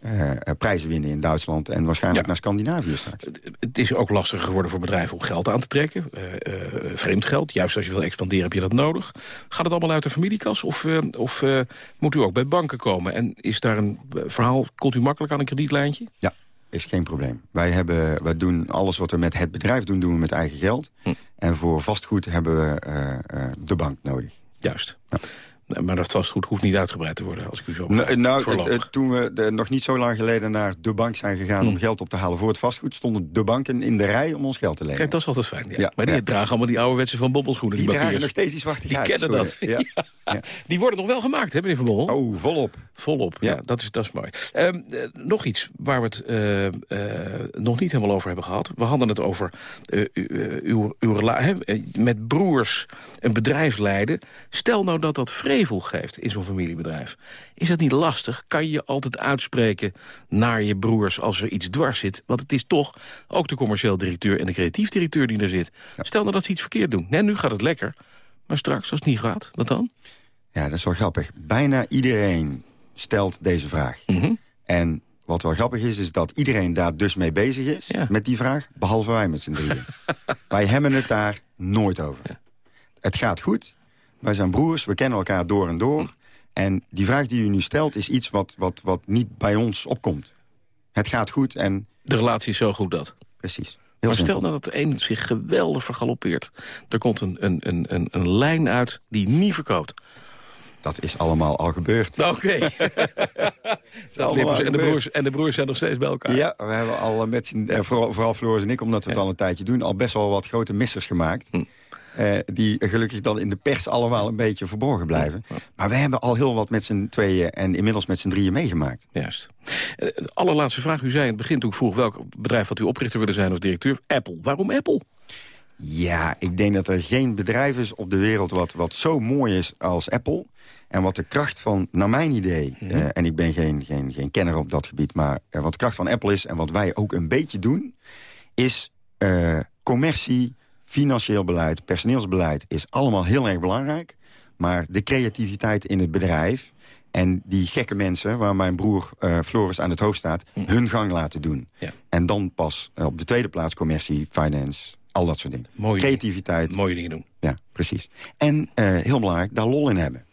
uh, prijzen winnen in Duitsland... en waarschijnlijk ja. naar Scandinavië straks. Het is ook lastiger geworden voor bedrijven om geld aan te trekken. Uh, vreemd geld, juist als je wil expanderen heb je dat nodig. Gaat het allemaal uit de familiekas of, of moet u ook bij banken komen? En is daar een verhaal, komt u makkelijk aan een kredietlijntje? Ja, is geen probleem. Wij, hebben, wij doen alles wat we met het bedrijf doen, doen we met eigen geld. Hm. En voor vastgoed hebben we de bank nodig. Juist. Ja. Maar dat vastgoed hoeft niet uitgebreid te worden, als ik u zo Nou, nou toen we de- nog niet zo lang geleden naar de bank zijn gegaan... Om geld op te halen voor het vastgoed... stonden de banken in de rij om ons geld te lenen. Kijk, dat is altijd fijn. Ja. Ja, maar die ja. dragen allemaal die ouderwetse van Bobbelschoenen. Die Die, dragen nog steeds die zwarte Die kennen dat. Ja. Die worden nog wel gemaakt, hè, meneer Van Bommel? Oh, volop. Volop, ja. dat, is, dat is mooi. Ehm, eh, nog iets waar we het eh, eh, nog niet helemaal over hebben gehad. We hadden het over uw, uw met broers een bedrijf leiden. Stel nou dat dat geeft in zo'n familiebedrijf. Is dat niet lastig? Kan je je altijd uitspreken naar je broers als er iets dwars zit? Want het is toch ook de commercieel directeur en de creatief directeur die er zit. Stel nou dat ze iets verkeerd doen. Nee, nu gaat het lekker. Maar straks, als het niet gaat, wat dan? Ja, dat is wel grappig. Bijna iedereen stelt deze vraag. Mhm. En wat wel grappig is, is dat iedereen daar dus mee bezig is... met die vraag, behalve wij met z'n drieën. wij hebben het daar nooit over. Het gaat goed. Wij zijn broers, we kennen elkaar door en door. En die vraag die u nu stelt is iets wat, wat, wat niet bij ons opkomt. Het gaat goed en... De relatie is zo goed dat. Precies. maar simpel. stel nou dat de een zich geweldig vergalopeert. Er komt een, een, een, een, een lijn uit die niet verkoopt. Dat is allemaal al gebeurd. Oké. En, de broers, en de broers zijn nog steeds bij elkaar. Ja, we hebben al met vooral, vooral Floris en ik, omdat we het al een tijdje doen... al best wel wat grote missers gemaakt. Hm. Eh, die gelukkig dan in de pers allemaal een beetje verborgen blijven. Maar we hebben al heel wat met z'n tweeën en inmiddels met z'n drieën meegemaakt. Juist. Eh, allerlaatste vraag. U zei in het begin toen ik vroeg welk bedrijf wat u oprichter willen zijn of directeur. Apple. Waarom Apple? Ja, ik denk dat er geen bedrijf is op de wereld wat, wat zo mooi is als Apple. En wat de kracht van, naar mijn idee... Mhm. eh, en ik ben geen, geen, geen kenner op dat gebied... maar wat de kracht van Apple is en wat wij ook een beetje doen... is commercie, financieel beleid, personeelsbeleid... is allemaal heel erg belangrijk. Maar de creativiteit in het bedrijf... en die gekke mensen, waar mijn broer eh, Floris aan het hoofd staat... hun gang laten doen. Ja. En dan pas eh, op de tweede plaats commercie, finance, al dat soort dingen. Mooie Creativiteit. Mooie dingen doen. Ja, precies. En eh, heel belangrijk, daar lol in hebben.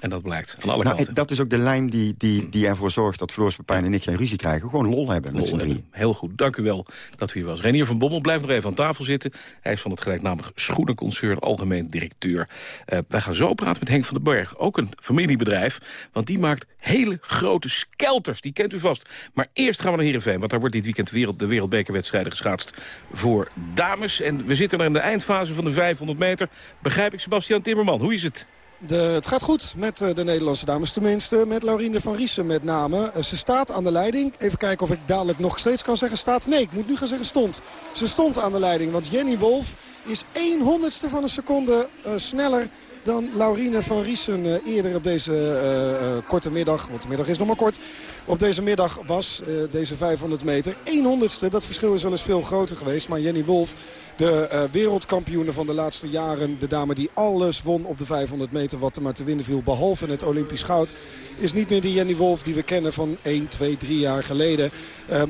En dat blijkt aan alle Nou, kanten. dat is ook de lijm die, die, die ervoor zorgt dat Floris Pepijn en ik geen ruzie krijgen. Gewoon lol hebben met z'n drieën. Heel goed, dank u wel dat u hier was. Renier van Bommel blijft nog even aan tafel zitten. Hij is van het gelijknamige Schoenenconcern algemeen directeur. Eh, wij gaan zo praten met Henk van den Berg, ook een familiebedrijf. Want die maakt hele grote skelters, die kent u vast. Maar eerst gaan we naar Heerenveen, want daar wordt dit weekend wereld, de wereldbekerwedstrijden geschaatst voor dames. En we zitten er in de eindfase van de 500 meter. Begrijp ik, Sebastian Timmerman, hoe is het? De, het gaat goed met eh, de Nederlandse dames. Tenminste met Laurine van Riesen met name. Eh, Ze staat aan de leiding. Even kijken of ik dadelijk nog steeds kan zeggen staat. Nee, ik moet nu gaan zeggen stond. Ze stond aan de leiding. Want Jenny Wolf is 1 honderdste van een seconde eh, sneller dan Laurine van Riesen eh, eerder op deze eh, eh, korte middag. Want de middag is nog maar kort. Op deze middag was deze 500 meter. 1 honderdste, dat verschil is wel eens veel groter geweest. Maar Jenny Wolf, de wereldkampioene van de laatste jaren. De dame die alles won op de 500 meter wat er maar te winnen viel. Behalve het Olympisch goud. Is niet meer die Jenny Wolf die we kennen van 1, 2, 3 jaar geleden.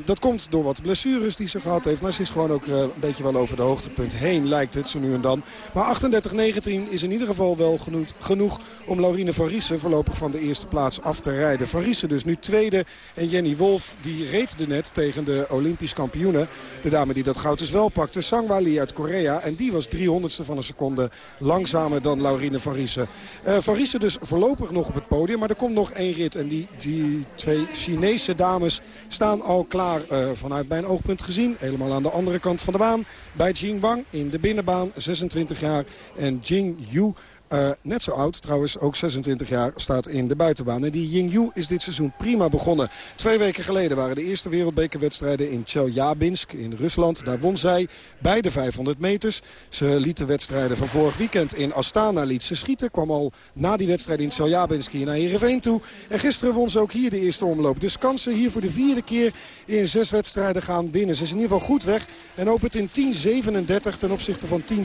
Dat komt door wat blessures die ze gehad heeft. Maar ze is gewoon ook een beetje wel over de hoogtepunt heen lijkt het zo nu en dan. Maar 38-19 is in ieder geval wel genoeg, genoeg om Laurine van Riesen voorlopig van de eerste plaats af te rijden. Van Riesen dus nu tweede. En Jenny Wolf die reed er net tegen de Olympisch kampioene. De dame die dat goud dus wel pakte. Sangwa Lee uit Korea. En die was 300ste van een seconde langzamer dan Laurine van Riesen. Eh, van Riesen dus voorlopig nog op het podium. Maar er komt nog één rit. En die, die twee Chinese dames staan al klaar eh, vanuit mijn oogpunt gezien. Helemaal aan de andere kant van de baan. Bij Jing Wang in de binnenbaan. 26 jaar. En Jing Yu eh, net zo oud, trouwens ook 26 jaar, staat in de buitenbaan. En die Yingyu is dit seizoen prima begonnen. Twee weken geleden waren de eerste wereldbekerwedstrijden in Chelyabinsk in Rusland. Daar won zij bij de 500 meters. Ze liet de wedstrijden van vorig weekend in Astana liet ze schieten. Kwam al na die wedstrijd in Chelyabinsk naar Heerenveen toe. En gisteren won ze ook hier de eerste omloop. Dus kan ze hier voor de vierde keer in zes wedstrijden gaan winnen. Ze is in ieder geval goed weg en opent in 10.37 ten opzichte van 10.54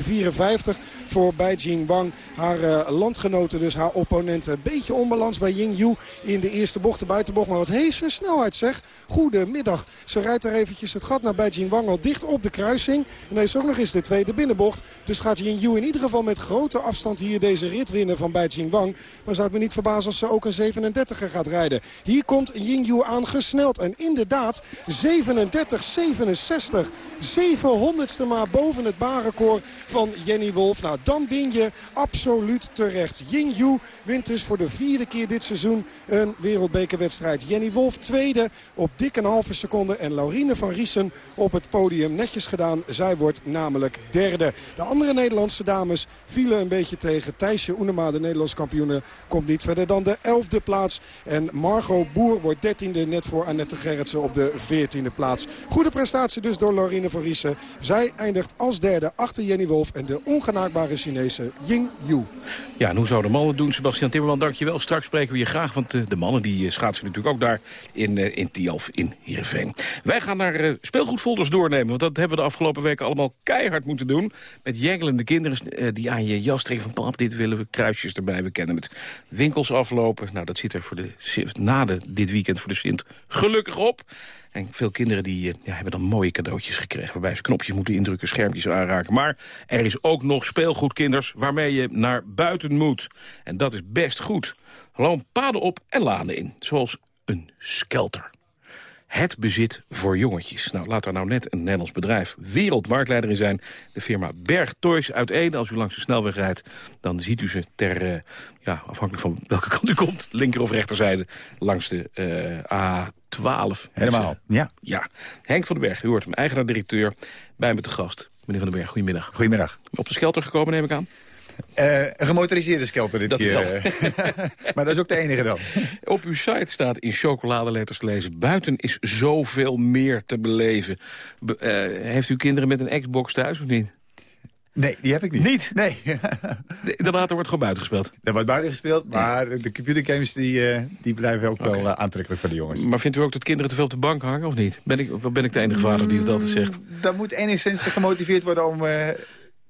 voor Beijing Wang. Haar eh, landgenoten, dus haar opponenten. Een beetje onbalans bij Ying Yu in de eerste bocht, de buitenbocht. Maar wat heeft ze snelheid zeg. Goedemiddag. Ze rijdt er eventjes het gat naar Beijing Wang al dicht op de kruising. En is ook nog eens de tweede binnenbocht. Dus gaat Ying Yu in ieder geval met grote afstand hier deze rit winnen van Beijing Wang. Maar zou het me niet verbazen als ze ook een 37er gaat rijden. Hier komt Ying Yu aangesneld. En inderdaad 37-67. 700ste maar boven het baanrecord van Jenny Wolf. Nou, dan win je absoluut absoluut terecht. Ying Yu wint dus voor de vierde keer dit seizoen een wereldbekerwedstrijd. Jenny Wolf tweede op dik een halve seconde. En Laurine van Riesen op het podium netjes gedaan. Zij wordt namelijk derde. De andere Nederlandse dames vielen een beetje tegen. Thijsje Oenema, de Nederlandse kampioene, komt niet verder dan de elfde plaats. En Margot Boer wordt dertiende net voor Annette Gerritsen op de veertiende plaats. Goede prestatie dus door Laurine van Riesen. Zij eindigt als derde achter Jenny Wolf en de ongenaakbare Chinese Ying Yu. Ja, en hoe zouden de mannen doen? Sebastian Timmerman, dankjewel. Straks spreken we je graag, want eh, de mannen die eh, schaatsen natuurlijk ook daar in, uh, in Tialf in Heerenveen. Wij gaan naar speelgoedfolders doornemen, want dat hebben we de afgelopen weken allemaal keihard moeten doen. Met jengelende kinderen die aan je jas trekken van pap, dit willen we, kruisjes erbij, we kennen het. Winkels aflopen, nou dat zit er voor de, na de, dit weekend voor de Sint gelukkig op. En veel kinderen die, ja, hebben dan mooie cadeautjes gekregen... waarbij ze knopjes moeten indrukken, schermpjes aanraken. Maar er is ook nog speelgoedkinders waarmee je naar buiten moet. En dat is best goed. Gewoon paden op en laden in. Zoals een skelter. Het bezit voor jongetjes. Nou, laat daar nou net een Nederlands bedrijf wereldmarktleider in zijn. De firma Berg Toys uit Ede. Als u langs de snelweg rijdt, dan ziet u ze ter, uh, ja, afhankelijk van welke kant u komt... linker of rechterzijde, langs de uh, A12. Helemaal, ja. Ja. Henk van den Berg, u hoort hem, eigenaar-directeur, bij me te gast. Meneer van den Berg, goedemiddag. Goedemiddag. Op de skelter gekomen, neem ik aan? Uh, een gemotoriseerde skelter dit dat keer. maar dat is ook de enige dan. Op uw site staat in chocoladeletters te lezen... buiten is zoveel meer te beleven. Be uh, heeft u kinderen met een Xbox thuis of niet? Nee, die heb ik niet. Niet? Nee. Daarna wordt gewoon buiten gespeeld? Er wordt buiten gespeeld, maar de computergames die, uh, die blijven ook okay. wel uh, aantrekkelijk voor de jongens. Maar vindt u ook dat kinderen te veel op de bank hangen of niet? Ben ik, ben ik de enige vader die dat zegt? Dat moet enigszins gemotiveerd worden om... Uh,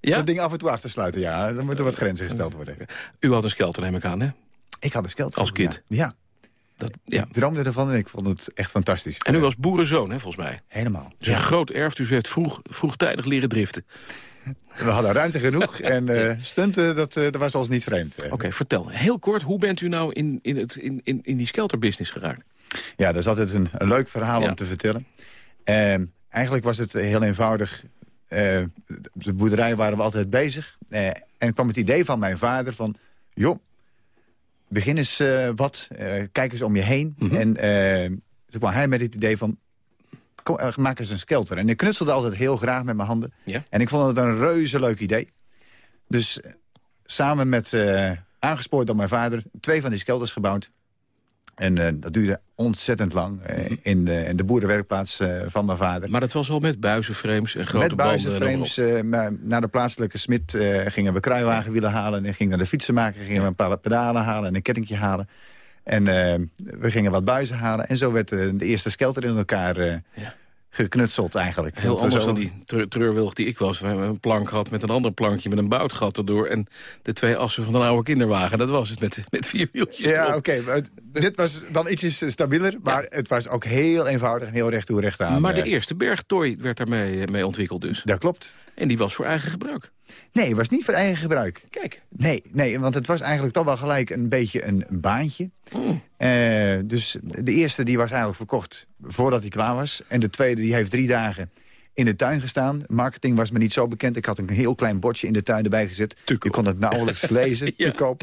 ja? dat ding af en toe af te sluiten, ja. Dan moeten wat grenzen gesteld worden. U had een skelter, neem ik aan, hè? Ik had een skelter. Als kind? Ja. Dat, ja. Ik droomde ervan en ik vond het echt fantastisch. En u was boerenzoon, hè, volgens mij? Helemaal. Dus ja. een groot erf, dus u heeft vroeg, vroegtijdig leren driften. We hadden ruimte genoeg en uh, stunten, dat, uh, dat was ons niet vreemd. Oké, okay, vertel. Heel kort, hoe bent u nou in, in, het, in, in, in die skelterbusiness geraakt? Ja, dat is altijd een, een leuk verhaal ja. om te vertellen. Uh, eigenlijk was het heel eenvoudig. Uh, de boerderij waren we altijd bezig. Uh, en kwam het idee van mijn vader van... joh, begin eens wat, kijk eens om je heen. Mm -hmm. En toen kwam hij met het idee van... Kom, maak eens een skelter. En ik knutselde altijd heel graag met mijn handen. Ja. En ik vond het een reuze leuk idee. Dus samen met, aangespoord door mijn vader... twee van die skelters gebouwd. En uh, dat duurde ontzettend lang uh, in, de, in de boerenwerkplaats uh, van mijn vader. Maar dat was al met buizenframes en grote Met buizenframes. naar de plaatselijke smid gingen we kruiwagenwielen halen. En gingen naar de fietsenmaker, gingen we een paar pedalen halen en een kettingje halen. En we gingen wat buizen halen. En zo werd de eerste skelter in elkaar ja. geknutseld eigenlijk. Heel anders dan die tre treurwilg die ik was. We hebben een plank gehad met een ander plankje met een boutgat erdoor. En de twee assen van een oude kinderwagen. Dat was het met, met vier wieltjes Ja, oké. Okay, dit was dan ietsjes stabieler. Maar ja. het was ook heel eenvoudig en heel recht toe recht aan. Maar de eerste bergtooi werd daarmee mee ontwikkeld dus. Dat klopt. En die was voor eigen gebruik. Nee, het was niet voor eigen gebruik. Kijk. Nee, nee want het was eigenlijk toch wel gelijk een beetje een baantje. Oh. Uh, dus de eerste die was eigenlijk verkocht voordat hij klaar was. En de tweede die heeft drie dagen in de tuin gestaan. Marketing was me niet zo bekend. Ik had een heel klein bordje in de tuin erbij gezet. Je kon het nauwelijks lezen, ja. te koop.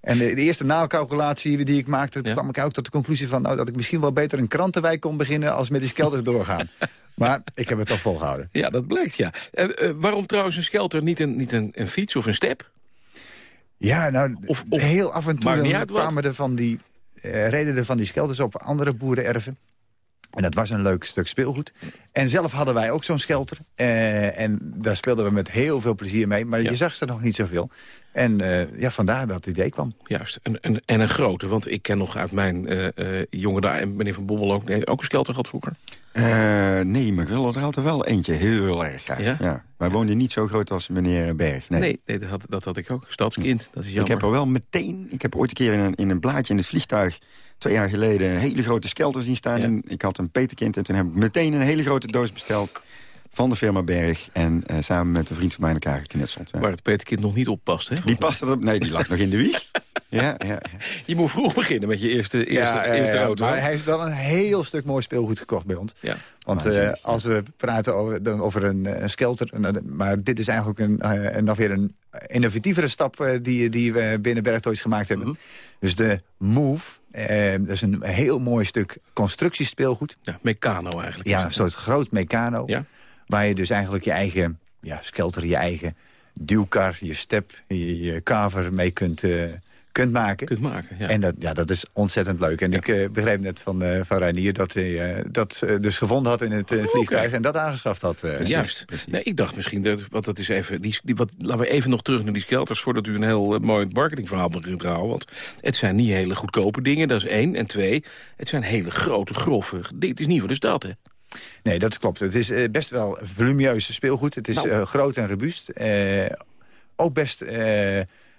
En de, de eerste naalcalculatie die ik maakte... Ja. kwam ik ook tot de conclusie van... Nou, dat ik misschien wel beter een krantenwijk kon beginnen... als met die skelters doorgaan. Maar ik heb het toch volgehouden. Ja, dat blijkt, ja. Uh, uh, waarom trouwens een skelter, niet een, niet een, een fiets of een step? Ja, nou, of, of, heel af en toe kwamen er van die, uh, reden er van die skelters op andere boerenerven. En dat was een leuk stuk speelgoed. En zelf hadden wij ook zo'n skelter. Uh, en daar speelden we met heel veel plezier mee. Maar ja. je zag ze nog niet zoveel. En uh, ja, vandaar dat het idee kwam. Juist, en, en, en een grote. Want ik ken nog uit mijn uh, uh, jonge daar en meneer Van Bommel ook... Nee, ook een skelter gehad vroeger? nee, maar ik wil er altijd wel eentje heel erg graag. Ja? ja. Wij woonden niet zo groot als meneer Berg. Nee, nee, nee dat, had, dat had ik ook. Stadskind, dat is jammer. Ik heb er wel meteen... Ik heb ooit een keer in een, in een blaadje in het vliegtuig twee jaar geleden een hele grote skelter zien staan. Ja. En ik had een peterkind en toen heb ik meteen een hele grote doos besteld van de firma Berg. En uh, samen met een vriend van mij elkaar geknutseld. Ja. Waar het peterkind nog niet op past, hè? Die paste erop. Nee, die lag nog in de wieg. Ja, ja, Je moet vroeg beginnen met je eerste, eerste, ja, eerste ja, auto. Maar hij heeft wel een heel stuk mooi speelgoed gekocht bij ons. Ja. Want uh, als we praten over, dan over een, een skelter... Een, maar dit is eigenlijk een, uh, nog weer een innovatievere stap... Uh, die, die we binnen Bergtoys gemaakt hebben. Mm -hmm. Dus de Move, dat is een heel mooi stuk constructiespeelgoed. Ja, Meccano eigenlijk. Ja, een soort groot Meccano. Ja. Waar je dus eigenlijk je eigen ja, skelter, je eigen duwkar, je step, je, je kaver mee kunt, uh, kunt maken. Kunt maken, ja. En dat, ja, dat is ontzettend leuk. En ja. ik uh, begreep net van, uh, van Reinier dat hij dat dus gevonden had in het oh, vliegtuig... Okay. en dat aangeschaft had. Juist. Nee, ik dacht misschien, dat, wat dat is even, die, die, wat, laten we even nog terug naar die skelters... voordat u een heel mooi marketingverhaal begint te houden. Want het zijn niet hele goedkope dingen, dat is één. En twee, het zijn hele grote, grove... Het is niet voor de stad, hè? Nee, dat klopt. Het is best wel volumineus speelgoed. Het is nou. groot en robuust. Ook best...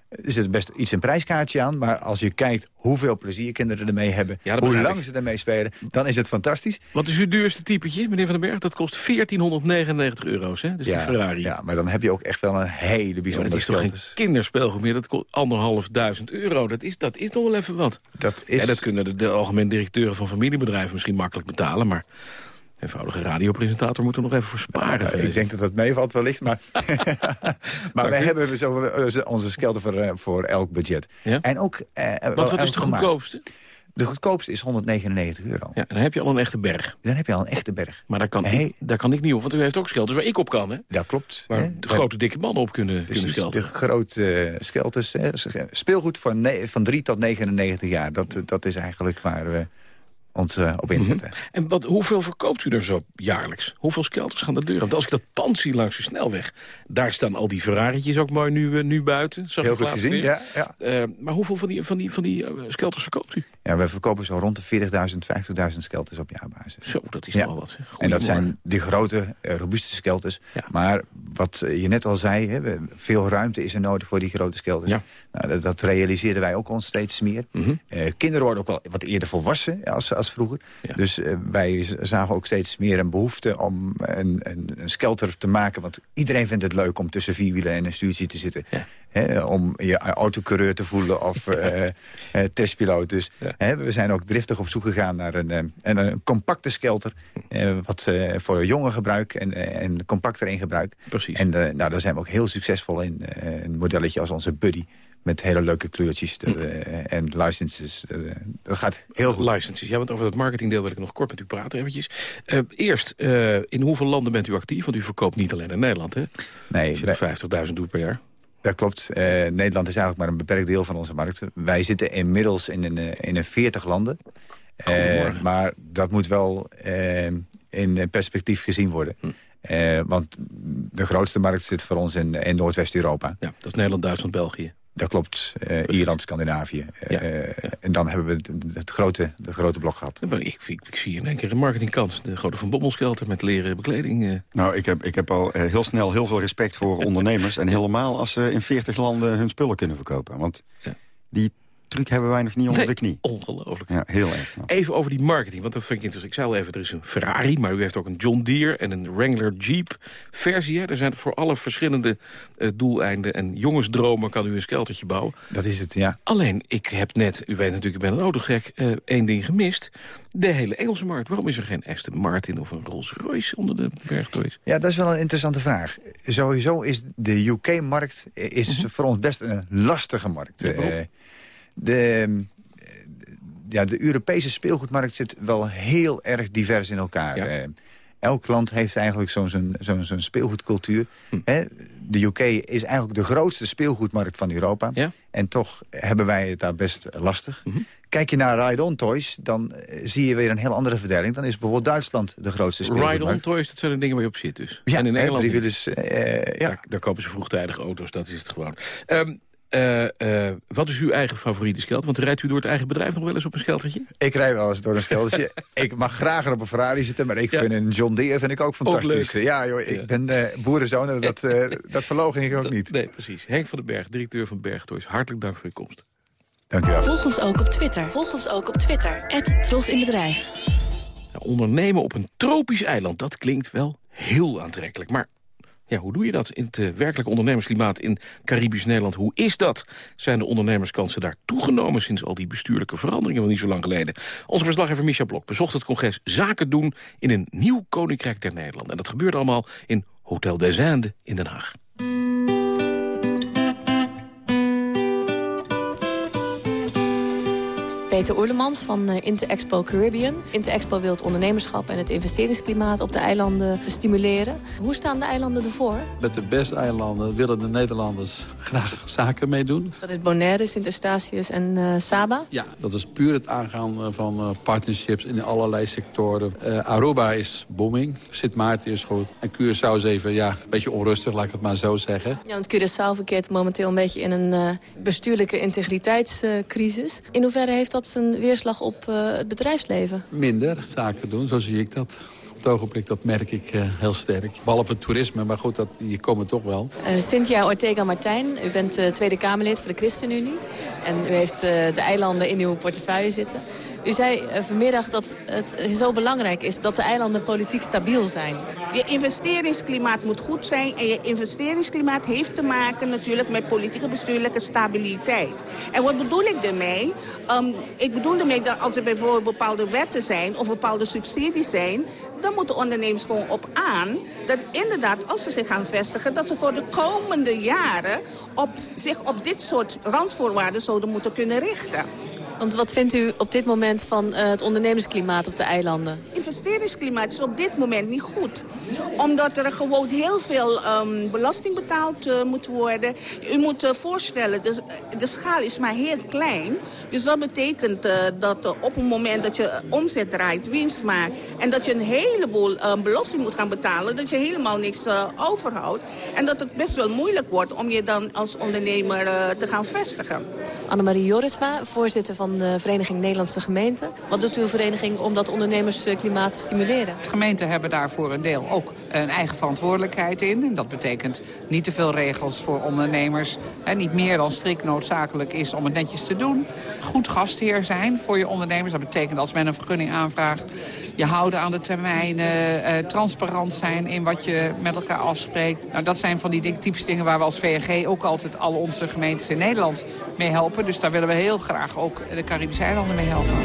er zit best iets een prijskaartje aan. Maar als je kijkt hoeveel plezier kinderen ermee hebben... Ja, hoe lang ik. ze ermee spelen, dan is het fantastisch. Wat is uw duurste typetje, meneer Van den Berg? Dat kost 1499 euro's, hè? Dus ja, die Ferrari. Ja, maar dan heb je ook echt wel een hele bijzondere ja, Dat is toch geen kinderspeelgoed meer? Dat kost anderhalfduizend euro. Dat is, dat is nog wel even wat. Dat is... Ja, dat kunnen de, de algemeen directeuren van familiebedrijven misschien makkelijk betalen, maar... Eenvoudige radiopresentator moet er nog even voor sparen. Ja, ik denk dat dat meevalt wellicht. Maar, maar wij hebben zo onze skelter voor, uh, voor elk budget. Ja? En ook, uh, wat, wat is de goedkoopste? De goedkoopste is 199 euro. Ja, dan heb je al een echte berg. Dan heb je al een echte berg. Maar daar kan, nee. ik, daar kan ik niet op, want u heeft ook skelters waar ik op kan. Hè? Dat klopt. Waar hè? de grote dikke mannen op kunnen, Precies, kunnen skelten. de grote uh, skelters. Hè? Speelgoed van, van 3 tot 99 jaar. Dat, dat is eigenlijk waar we ons uh, op inzetten. Mm -hmm. En wat, hoeveel verkoopt u er zo jaarlijks? Hoeveel skelters gaan de deur? Want als ik dat pand zie langs de snelweg... daar staan al die Ferrari'tjes ook mooi nu, uh, nu buiten. Heel goed gezien, weer. ja. ja. Uh, maar hoeveel van die, van die, van die skelters verkoopt u? Ja, we verkopen zo rond de 40.000, 50.000 skelters op jaarbasis. Zo, dat is ja. wel wat. En dat zijn de grote, robuuste skelters. Ja. Maar wat je net al zei, hè, veel ruimte is er nodig voor die grote skelters. Ja. Nou, dat, dat realiseerden wij ook ons steeds meer. Mm -hmm. kinderen worden ook wel wat eerder volwassen als, als vroeger. Ja. Dus uh, wij zagen ook steeds meer een behoefte om een, een, een, skelter te maken. Want iedereen vindt het leuk om tussen vier wielen en een stuurtje te zitten. Ja. Om je autocoureur te voelen of ja. uh, uh, testpiloot. Dus we zijn ook driftig op zoek gegaan naar een, een, een compacte skelter. wat voor jonge gebruik en, en compacter in gebruik. Precies. En nou, daar zijn we ook heel succesvol in. een modelletje als onze Buddy met hele leuke kleurtjes dat, uh, en licenses. Dat, uh, dat gaat heel goed. Licenses, ja, want over dat marketingdeel wil ik nog kort met u praten eventjes. Uh, eerst, in hoeveel landen bent u actief? Want u verkoopt niet alleen in Nederland, hè? Nee. Als je 50.000 doet per jaar. Dat klopt. Nederland is eigenlijk maar een beperkt deel van onze markt. Wij zitten inmiddels in een, in een 40 landen. maar dat moet wel in perspectief gezien worden. Hm. Uh, want de grootste markt zit voor ons in, in Noordwest-Europa. Ja, dat is Nederland, Duitsland, België. Dat klopt. Uh, Ierland, Scandinavië. Ja, uh, ja. En dan hebben we het, het, grote, het grote blok gehad. Ik, ik, ik, zie in één keer een marketingkant. De grote Van Bommelskelter met leren bekleding. Uh. Nou, ik heb, ik heb al heel snel heel veel respect voor ondernemers. en helemaal als ze in 40 landen hun spullen kunnen verkopen. Want ja. die truc hebben wij nog niet onder nee, de knie. Ongelooflijk. Ja, heel erg. Nou. Even over die marketing, want dat vind ik interessant. Ik zei al even, er is een Ferrari, maar u heeft ook een John Deere en een Wrangler Jeep versie. Hè? Er zijn voor alle verschillende uh, doeleinden en jongensdromen kan u een skeltertje bouwen. Dat is het, ja. Alleen, ik heb net, u weet natuurlijk, ik ben een autogek, uh, één ding gemist. De hele Engelse markt. Waarom is er geen Aston Martin of een Rolls Royce onder de bergtoys? Ja, dat is wel een interessante vraag. Sowieso is de UK-markt is mm -hmm. voor ons best een lastige markt. Ja, de, ja, de Europese speelgoedmarkt zit wel heel erg divers in elkaar. Ja. Uh, elk land heeft eigenlijk zo'n zo zo zo speelgoedcultuur. Hm. Hè? De UK is eigenlijk de grootste speelgoedmarkt van Europa. Ja? En toch hebben wij het daar best lastig. Mm -hmm. Kijk je naar Ride-On Toys, dan uh, zie je weer een heel andere verdeling. Dan is bijvoorbeeld Duitsland de grootste speelgoedmarkt. Ride-On Toys, dat zijn de dingen waar je op zit dus. Ja, en in hè, dus, uh, ja. daar, daar, kopen ze vroegtijdig auto's, dat is het gewoon. Um, Uh, uh, wat is uw eigen favoriete skelter? Want rijdt u door het eigen bedrijf nog wel eens op een skeltertje? Ik rijd wel eens door een skeltertje. ik mag graag op een Ferrari zitten, maar ik ja. vind een John Deere vind ik ook fantastisch. Ook ja, joh, ik ja. ben uh, boerenzoon en dat, dat verlogen ik ook niet. Nee, precies. Henk van den Berg, directeur van Bergtoys. Hartelijk dank voor uw komst. Dank u wel. Volg ons ook op Twitter. Volg ons ook op Twitter. Tros in Bedrijf. Nou, ondernemen op een tropisch eiland, dat klinkt wel heel aantrekkelijk. Maar Ja, hoe doe je dat in het uh, werkelijk ondernemersklimaat in Caribisch Nederland? Hoe is dat? Zijn de ondernemerskansen daar toegenomen sinds al die bestuurlijke veranderingen van niet zo lang geleden? Onze verslaggever Micha Blok bezocht het congres Zaken doen in een nieuw Koninkrijk der Nederlanden. En dat gebeurt allemaal in Hotel des Indes in Den Haag. Peter Oerlemans van eh, Interexpo Caribbean. Interexpo wil het ondernemerschap en het investeringsklimaat op de eilanden stimuleren. Hoe staan de eilanden ervoor? Met de beste eilanden willen de Nederlanders graag zaken meedoen. Dat is Bonaire, Sint-Eustatius en uh, Saba? Ja, dat is puur het aangaan eh, van partnerships in allerlei sectoren. Uh, Aruba is booming, Sint Maarten is goed. En Curaçao is even ja, een beetje onrustig, laat ik het maar zo zeggen. Ja, want Curaçao verkeert momenteel een beetje in een bestuurlijke integriteitscrisis. In hoeverre heeft dat een weerslag op uh, het bedrijfsleven? Minder zaken doen, zo zie ik dat. Op het ogenblik, dat merk ik uh, heel sterk. Behalve het toerisme, maar goed, dat, die komen toch wel. Uh, Cynthia Ortega-Martijn, u bent Tweede Kamerlid voor de ChristenUnie. En u heeft de eilanden in uw portefeuille zitten. U zei uh, vanmiddag dat het zo belangrijk is dat de eilanden politiek stabiel zijn. Je investeringsklimaat moet goed zijn. En je investeringsklimaat heeft te maken natuurlijk met politieke bestuurlijke stabiliteit. En wat bedoel ik ermee? Um, ik bedoel ermee dat als er bijvoorbeeld bepaalde wetten zijn of bepaalde subsidies zijn... dan moeten ondernemers gewoon op aan dat inderdaad als ze zich gaan vestigen... dat ze voor de komende jaren op, zich op dit soort randvoorwaarden zouden moeten kunnen richten. Want wat vindt u op dit moment van uh, het ondernemersklimaat op de eilanden? Investeringsklimaat is op dit moment niet goed. Omdat er gewoon heel veel um, belasting betaald uh, moet worden. U moet uh, voorstellen, de, de schaal is maar heel klein. Dus dat betekent dat op het moment dat je omzet draait, winst maakt... en dat je een heleboel belasting moet gaan betalen... dat je helemaal niks overhoudt. En dat het best wel moeilijk wordt om je dan als ondernemer te gaan vestigen. Annemarie Joritsma, voorzitter van van de Vereniging Nederlandse Gemeenten. Wat doet uw vereniging om dat ondernemersklimaat te stimuleren? De gemeenten hebben daarvoor een deel ook een eigen verantwoordelijkheid in. En dat betekent niet te veel regels voor ondernemers. En niet meer dan strikt noodzakelijk is om het netjes te doen. Goed gastheer zijn voor je ondernemers. Dat betekent als men een vergunning aanvraagt... je houden aan de termijnen, eh, transparant zijn in wat je met elkaar afspreekt. Nou, dat zijn van die typische dingen waar we als VNG ook altijd... al onze gemeentes in Nederland mee helpen. Dus daar willen we heel graag ook de Caribische eilanden mee helpen.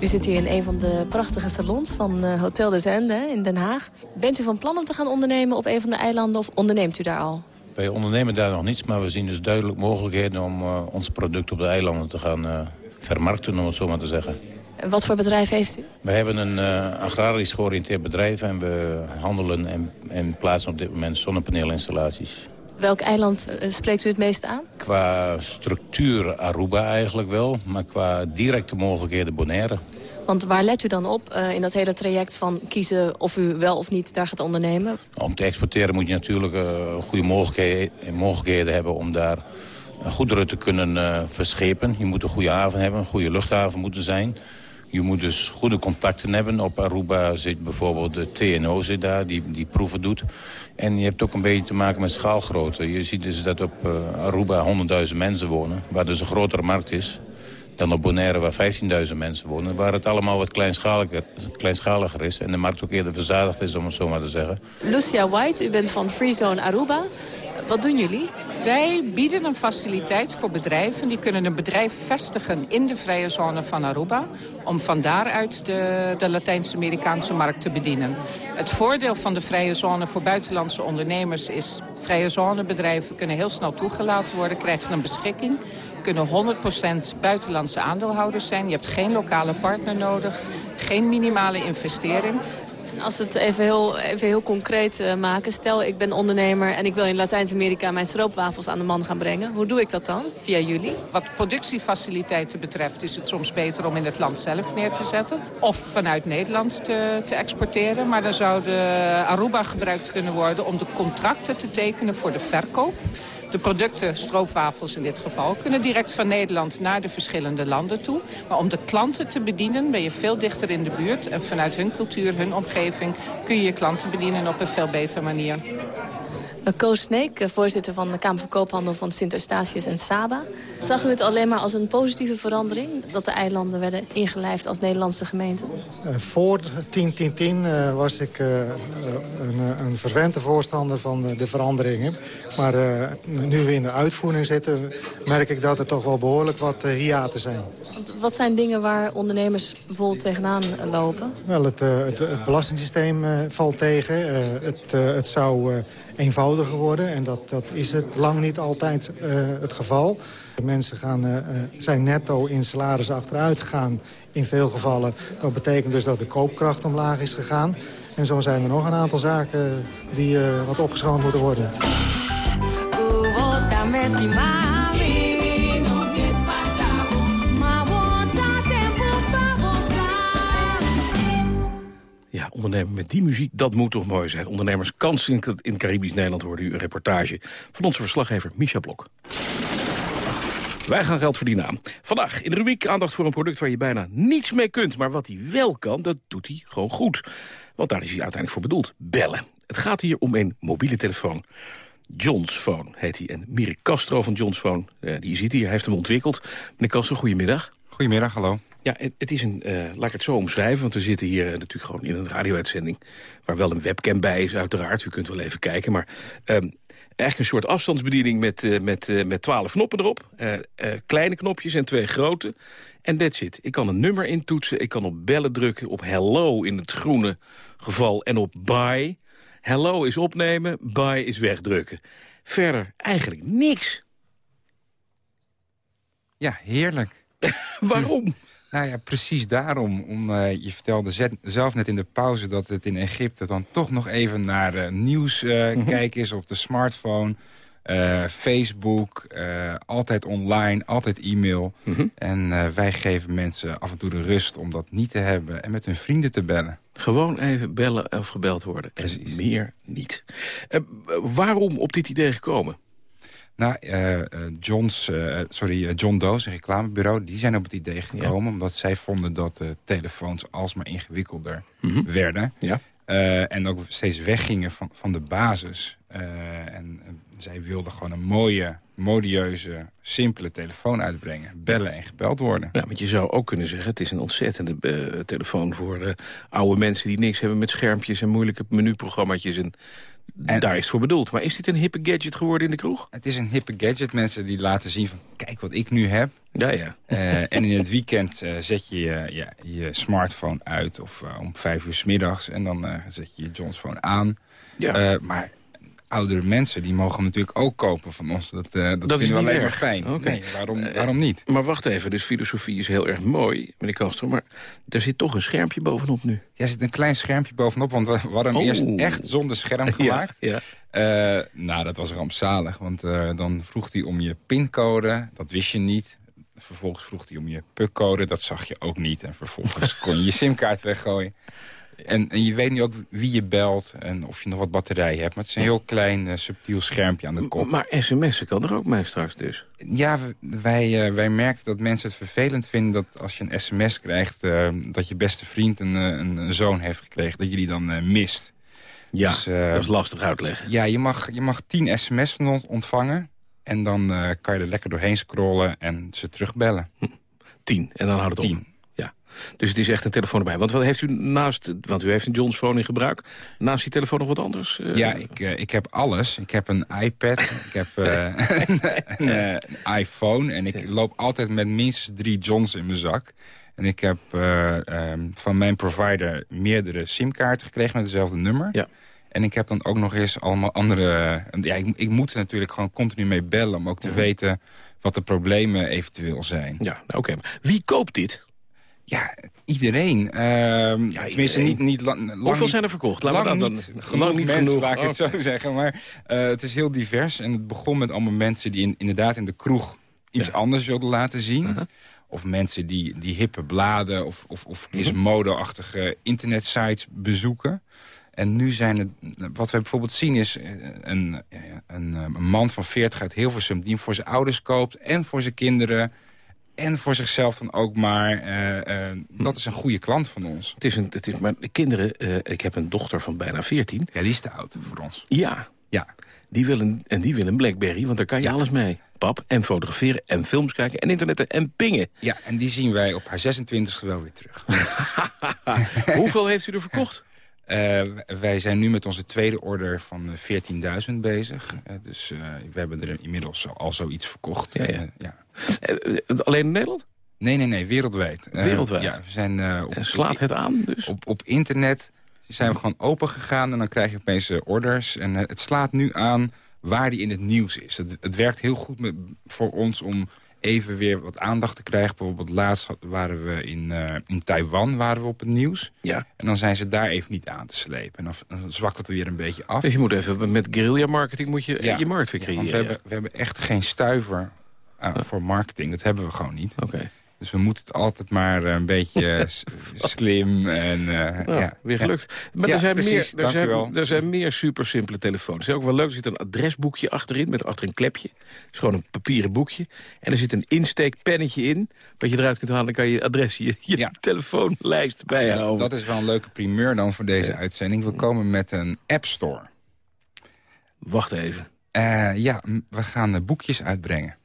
U zit hier in een van de prachtige salons van uh, Hotel de Zende in Den Haag. Bent u van plan om te gaan ondernemen op een van de eilanden of onderneemt u daar al? Wij ondernemen daar nog niets, maar we zien dus duidelijk mogelijkheden... om uh, ons product op de eilanden te gaan uh, vermarkten, om het zo maar te zeggen. En wat voor bedrijf heeft u? We hebben een agrarisch georiënteerd bedrijf... en we handelen en, en plaatsen op dit moment zonnepaneelinstallaties. Welk eiland spreekt u het meest aan? Qua structuur Aruba eigenlijk wel, maar qua directe mogelijkheden Bonaire. Want waar let u dan op uh, in dat hele traject van kiezen of u wel of niet daar gaat ondernemen? Om te exporteren moet je natuurlijk uh, goede mogelijkheden, mogelijkheden hebben om daar goederen te kunnen uh, verschepen. Je moet een goede haven hebben, een goede luchthaven moeten zijn. Je moet dus goede contacten hebben. Op Aruba zit bijvoorbeeld de TNO zit daar, die, die proeven doet. En je hebt ook een beetje te maken met schaalgrootte. Je ziet dus dat op uh, Aruba 100.000 mensen wonen, waar dus een grotere markt is dan op Bonaire waar 15.000 mensen wonen... waar het allemaal wat kleinschaliger, kleinschaliger is... en de markt ook eerder verzadigd is, om het zo maar te zeggen. Lucia White, u bent van Free Zone Aruba. Wat doen jullie? Wij bieden een faciliteit voor bedrijven. Die kunnen een bedrijf vestigen in de vrije zone van Aruba... om van daaruit de, de Latijns-Amerikaanse markt te bedienen. Het voordeel van de vrije zone voor buitenlandse ondernemers is... vrije zonebedrijven kunnen heel snel toegelaten worden, krijgen een beschikking kunnen 100% buitenlandse aandeelhouders zijn. Je hebt geen lokale partner nodig, geen minimale investering. Als we het even heel, even heel concreet uh, maken. Stel, ik ben ondernemer en ik wil in Latijns-Amerika mijn stroopwafels aan de man gaan brengen. Hoe doe ik dat dan? Via jullie? Wat productiefaciliteiten betreft is het soms beter om in het land zelf neer te zetten. Of vanuit Nederland te, te exporteren. Maar dan zou de Aruba gebruikt kunnen worden om de contracten te tekenen voor de verkoop. De producten, stroopwafels in dit geval, kunnen direct van Nederland naar de verschillende landen toe. Maar om de klanten te bedienen ben je veel dichter in de buurt. En vanuit hun cultuur, hun omgeving kun je je klanten bedienen op een veel betere manier. Koos Sneek, voorzitter van de Kamer van Koophandel van Sint-Eustatius en Saba. Zag u het alleen maar als een positieve verandering... dat de eilanden werden ingelijfd als Nederlandse gemeente? Uh, voor 10-10-10 uh, was ik een, een vervente voorstander van de veranderingen. Maar nu we in de uitvoering zitten... merk ik dat er toch wel behoorlijk wat hiaten zijn. Wat zijn dingen waar ondernemers bijvoorbeeld tegenaan lopen? Wel, het, het, het belastingssysteem valt tegen. het, het zou eenvoudiger worden en dat, dat is het lang niet altijd het geval. Mensen gaan, uh, zijn netto in salaris achteruit gegaan in veel gevallen. Dat betekent dus dat de koopkracht omlaag is gegaan. En zo zijn er nog een aantal zaken die wat opgeschoond moeten worden. Ondernemen met die muziek, dat moet toch mooi zijn. Ondernemers kans in, in Caribisch Nederland hoorde u een reportage van onze verslaggever Misha Blok. Wij gaan geld verdienen aan. Vandaag in de rubriek aandacht voor een product waar je bijna niets mee kunt. Maar wat hij wel kan, dat doet hij gewoon goed. Want daar is hij uiteindelijk voor bedoeld. Bellen. Het gaat hier om een mobiele telefoon. John's Phone heet hij. En Mirik Castro van John's Phone, uh, die ziet hier, hij heeft hem ontwikkeld. Meneer Castro, goedemiddag. Goedemiddag, hallo. Ja, het, het is een, uh, laat ik het zo omschrijven, want we zitten hier uh, natuurlijk gewoon in een radio-uitzending... waar wel een webcam bij is, uiteraard. U kunt wel even kijken, maar... Uh, Eigenlijk een soort afstandsbediening met, uh, met, met 12 knoppen erop. Kleine knopjes en twee grote. En that's it. Ik kan een nummer intoetsen. Ik kan op bellen drukken. Op hello in het groene geval. En op bye. Hello is opnemen. Bye is wegdrukken. Verder eigenlijk niks. Ja, heerlijk. Waarom? Nou ja, precies daarom. Om, uh, je vertelde zelf net in de pauze dat het in Egypte dan toch nog even naar uh, nieuws uh, mm -hmm. kijken is op de smartphone. Facebook, altijd online, altijd e-mail. Mm -hmm. En wij geven mensen af en toe de rust om dat niet te hebben en met hun vrienden te bellen. Gewoon even bellen of gebeld worden. Precies. En meer niet. waarom op dit idee gekomen? Nou, uh, John's, uh, sorry, John Doe's, reclamebureau, die zijn op het idee gekomen... Ja. omdat zij vonden dat uh, telefoons alsmaar ingewikkelder mm -hmm. werden. Ja. en ook steeds weggingen van, van de basis. en zij wilden gewoon een mooie, modieuze, simpele telefoon uitbrengen. Bellen en gebeld worden. Ja, want je zou ook kunnen zeggen... het is een ontzettende telefoon voor oude mensen... die niks hebben met schermpjes en moeilijke menuprogramma's... en en daar is het voor bedoeld. Maar is dit een hippe gadget geworden in de kroeg? Het is een hippe gadget. Mensen die laten zien van kijk wat ik nu heb. Ja, ja. Uh, en in het weekend uh, zet je je, ja, je smartphone uit. Of uh, om vijf uur s middags. En dan zet je je Johns phone aan. Ja. maar oudere mensen, die mogen natuurlijk ook kopen van ons. Dat, uh, dat, dat vinden we alleen maar fijn. Okay. Nee, waarom, uh, waarom niet? Maar wacht even, dus filosofie is heel erg mooi, meneer Castro. Maar er zit toch een schermpje bovenop nu. Ja, er zit een klein schermpje bovenop. Want we, we hadden hem oh. eerst echt zonder scherm gemaakt. Ja, ja. Uh, nou, dat was rampzalig. Want dan vroeg hij om je pincode. Dat wist je niet. Vervolgens vroeg hij om je PUC-code. Dat zag je ook niet. En vervolgens kon je je simkaart weggooien. En, en, je weet nu ook wie je belt en of je nog wat batterij hebt. Maar het is een heel klein, uh, subtiel schermpje aan de kop. Maar sms'en kan er ook mee straks dus? Ja, wij, uh, wij merken dat mensen het vervelend vinden... dat als je een sms krijgt... Uh, dat je beste vriend een, een, een, zoon heeft gekregen... dat je die dan mist. Ja, dus, dat is lastig uitleggen. Ja, je mag, je mag tien sms van ons ontvangen... en dan kan je er lekker doorheen scrollen en ze terugbellen. Hm. Tien, en dan houdt het tien. op. Dus het is echt een telefoon erbij. Want wat heeft u naast, want u heeft een John's Phone in gebruik. Naast die telefoon nog wat anders? Uh... Ja, ik, uh, ik heb alles. Ik heb een iPad, ik heb uh, een, een, iPhone. En ik loop altijd met minstens drie Johns in mijn zak. En ik heb um, van mijn provider meerdere simkaarten gekregen met dezelfde nummer. Ja. En ik heb dan ook nog eens allemaal andere... Ja, ik, ik moet er natuurlijk gewoon continu mee bellen... om ook te weten wat de problemen eventueel zijn. Ja, nou, oké. Okay. Wie koopt dit? Ja, iedereen. Uh, ja, tenminste, niet, niet lang Hoeveel niet, zijn er verkocht? Lang dan, niet, dan, lang niet mensen, genoeg. laat ik Oh, het zo zeggen. Maar uh, het is heel divers. En het begon met allemaal mensen die in, inderdaad in de kroeg iets ja. anders wilden laten zien. Uh -huh. Of mensen die, die hippe bladen of, of, of Mhm. gizmodo-achtige internetsites bezoeken. En nu zijn het, wat we bijvoorbeeld zien is eh, een, een, een man van 40 uit Hilversum... die hem voor zijn ouders koopt en voor zijn kinderen en voor zichzelf dan ook maar. Uh, uh, dat is een goede klant van ons. Het is een, het is, maar de kinderen, uh, ik heb een dochter van bijna 14. Ja, die is te oud voor ons. Ja. Ja. Die wil een, en die wil een Blackberry, want daar kan je alles mee. pap. En fotograferen en films kijken en internetten en pingen. Ja, en die zien wij op haar 26 e wel weer terug. Hoeveel heeft u er verkocht? Uh, wij zijn nu met onze tweede order van 14.000 bezig. Uh, dus uh, we hebben er inmiddels al zoiets verkocht. Ja, ja. ja. alleen in Nederland? Nee, nee, nee, wereldwijd. Wereldwijd? ja, we zijn, op, slaat het aan dus? Op, op internet zijn we gewoon open gegaan en dan krijg je opeens orders. En het slaat nu aan waar die in het nieuws is. Het, het werkt heel goed met, voor ons om even weer wat aandacht te krijgen. Bijvoorbeeld laatst waren we in, uh, in Taiwan waren we op het nieuws. Ja. En dan zijn ze daar even niet aan te slepen. En dan, dan zwakt het weer een beetje af. Dus je moet even met guerrilla marketing moet je ja. je markt weer creëren. Ja, want we, hebben, we hebben echt geen stuiver uh, voor marketing. Dat hebben we gewoon niet. Oké. Dus we moeten het altijd maar een beetje slim en... Uh, nou, ja. Weer gelukt. Maar ja, er, zijn precies, meer, er, zijn, er zijn meer super simpele telefoons. Het is ook wel leuk. Er zit een adresboekje achterin met achter een klepje. Het is gewoon een papieren boekje. En er zit een insteekpennetje in. Wat je eruit kunt halen, dan kan je adres, je, je ja. telefoonlijst bijhouden. dat is wel een leuke primeur dan voor deze uitzending. We komen met een App Store. Wacht even. Uh, ja, we gaan boekjes uitbrengen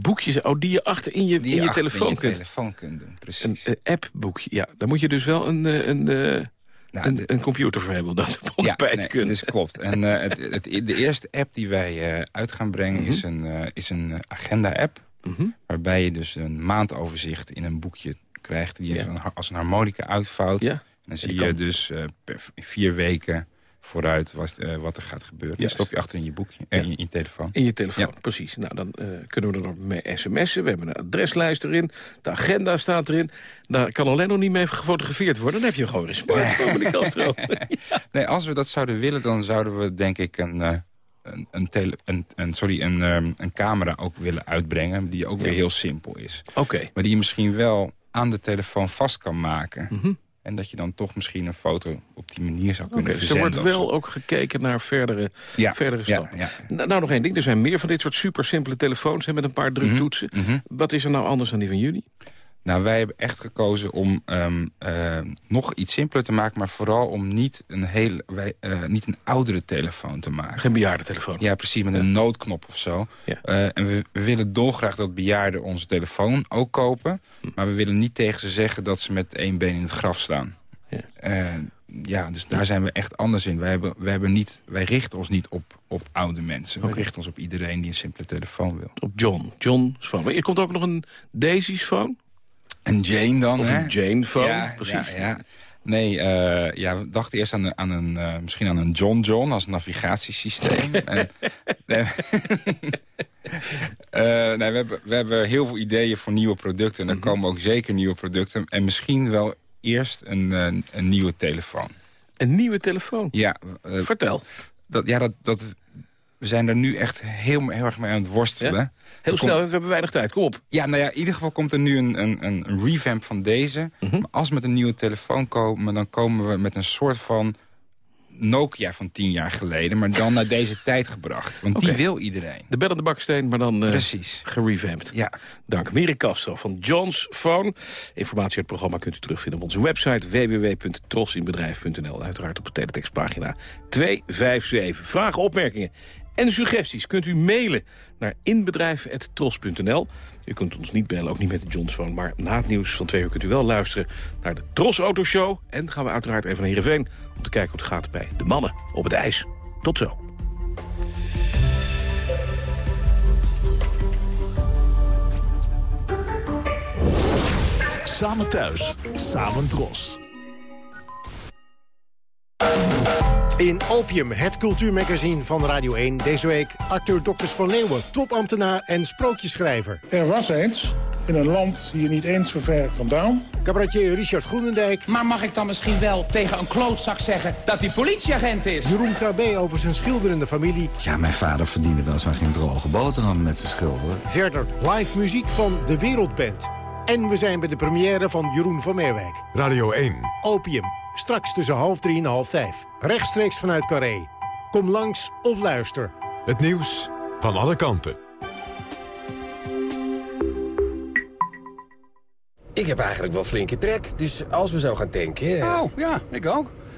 boekjes oh, die je achter in je, die in je, telefoon in je kunt. telefoon kunt doen, precies. Een, een appboekje, ja. Daar moet je dus wel een, een, een, nou, een, een computer voor hebben om dat om ja, bij nee, te kunnen. Dus klopt. En uh, het, het, de eerste app die wij uit gaan brengen mm -hmm. is een, is een agenda-app. Mm -hmm. Waarbij je dus een maandoverzicht in een boekje krijgt... die je ja. als een harmonica uitvouwt. Ja. En dan zie je dus per vier weken vooruit wat, uh, wat er gaat gebeuren. Stop je achter in je boekje, uh, ja. in, je telefoon. In je telefoon, ja. precies. Nou, dan uh, kunnen we er nog mee sms'en. We hebben een adreslijst erin. De agenda staat erin. Daar kan alleen nog niet mee gefotografeerd worden. Dan heb je gewoon een smartphone, meneer Castro. ja. Nee, als we dat zouden willen, dan zouden we denk ik een... Een, een, tele, een, een, sorry, een, um, een camera ook willen uitbrengen... die ook weer heel simpel is. Oké. Okay. Maar die je misschien wel aan de telefoon vast kan maken... Mm -hmm. En dat je dan toch misschien een foto op die manier zou kunnen okay, verzenden. Dus er wordt wel ook gekeken naar verdere, ja, verdere stappen. Ja, ja. Nou, nog één ding. Er zijn meer van dit soort super simpele telefoons... met een paar druktoetsen. Mm -hmm. Wat is er nou anders dan die van jullie? Nou, wij hebben echt gekozen om um, uh, nog iets simpeler te maken... maar vooral om niet een, heel, wij, uh, niet een oudere telefoon te maken. Geen bejaardentelefoon? Ja, precies, met ja. een noodknop of zo. Ja. Uh, en we, we, willen dolgraag dat bejaarden onze telefoon ook kopen... Hm. maar we willen niet tegen ze zeggen dat ze met één been in het graf staan. Ja, ja dus daar zijn we echt anders in. Wij, hebben, wij, hebben niet, wij richten ons niet op, op oude mensen. Okay. We richten ons op iedereen die een simpele telefoon wil. Op John. John's phone. Maar er komt ook nog een Daisy's phone? Een Jane dan, Of hè? een Jane phone, ja, precies. Ja, ja. Nee, uh, ja, we dachten eerst aan, aan een, uh, misschien aan een John John als navigatiesysteem. en, nee, uh, nee, we, hebben, we hebben heel veel ideeën voor nieuwe producten. En er mm -hmm. komen ook zeker nieuwe producten. En misschien wel eerst een, een, een nieuwe telefoon. Een nieuwe telefoon? Ja. Vertel. Dat, ja, dat, dat, we zijn er nu echt heel, heel erg mee aan het worstelen. Ja? Heel snel, komt... we hebben weinig tijd. Kom op. Ja, nou ja, in ieder geval komt er nu een, een, een revamp van deze. Mhm. Mm -hmm. Maar als we met een nieuwe telefoon komen... dan komen we met een soort van Nokia van tien jaar geleden... maar dan naar deze tijd gebracht. Want okay. die wil iedereen. De bellende baksteen, maar dan uh, Precies. gerevamped. Ja. Dank. Miri Castro van John's Phone. Informatie uit het programma kunt u terugvinden op onze website... www.trosinbedrijf.nl. Uiteraard op de teletextpagina 257. Vragen, opmerkingen en suggesties kunt u mailen naar inbedrijf.tros.nl. U kunt ons niet bellen, ook niet met de Johns Phone... maar na het nieuws van twee uur kunt u wel luisteren naar de Tros Autoshow. En gaan we uiteraard even naar Heerenveen... om te kijken hoe het gaat bij de mannen op het ijs. Tot zo. Samen thuis, samen Tros. In Opium, het cultuurmagazine van Radio 1. Deze week Arthur Dokters van Leeuwen, topambtenaar en sprookjeschrijver. Er was eens, in een land hier niet eens zo ver vandaan... Cabaretier Richard Groenendijk. Maar mag ik dan misschien wel tegen een klootzak zeggen dat hij politieagent is? Jeroen Krabbe over zijn schilderende familie. Ja, mijn vader verdiende weliswaar geen droge boterham met zijn schilderen. Verder live muziek van De Wereldband. En we zijn bij de première van Jeroen van Meerwijk. Radio 1. Opium. Straks tussen half drie en half vijf. Rechtstreeks vanuit Carré. Kom langs of luister. Het nieuws van alle kanten. Ik heb eigenlijk wel flinke trek, dus als we zo gaan tanken... Oh, ja, ik ook.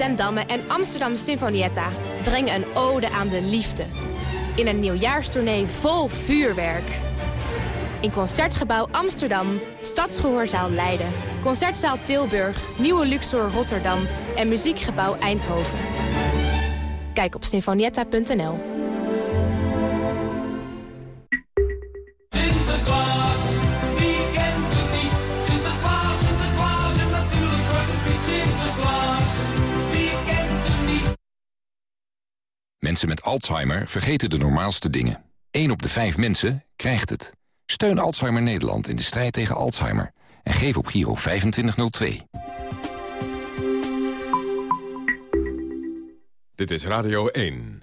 Ten Damme en Amsterdam Sinfonietta brengen een ode aan de liefde. In een nieuwjaarstournee vol vuurwerk. In Concertgebouw Amsterdam, Stadsgehoorzaal Leiden, Concertzaal Tilburg, Nieuwe Luxor Rotterdam en Muziekgebouw Eindhoven. Kijk op sinfonietta.nl. Mensen met Alzheimer vergeten de normaalste dingen. 1 op de 5 mensen krijgt het. Steun Alzheimer Nederland in de strijd tegen Alzheimer. En geef op Giro 2502. Dit is Radio 1.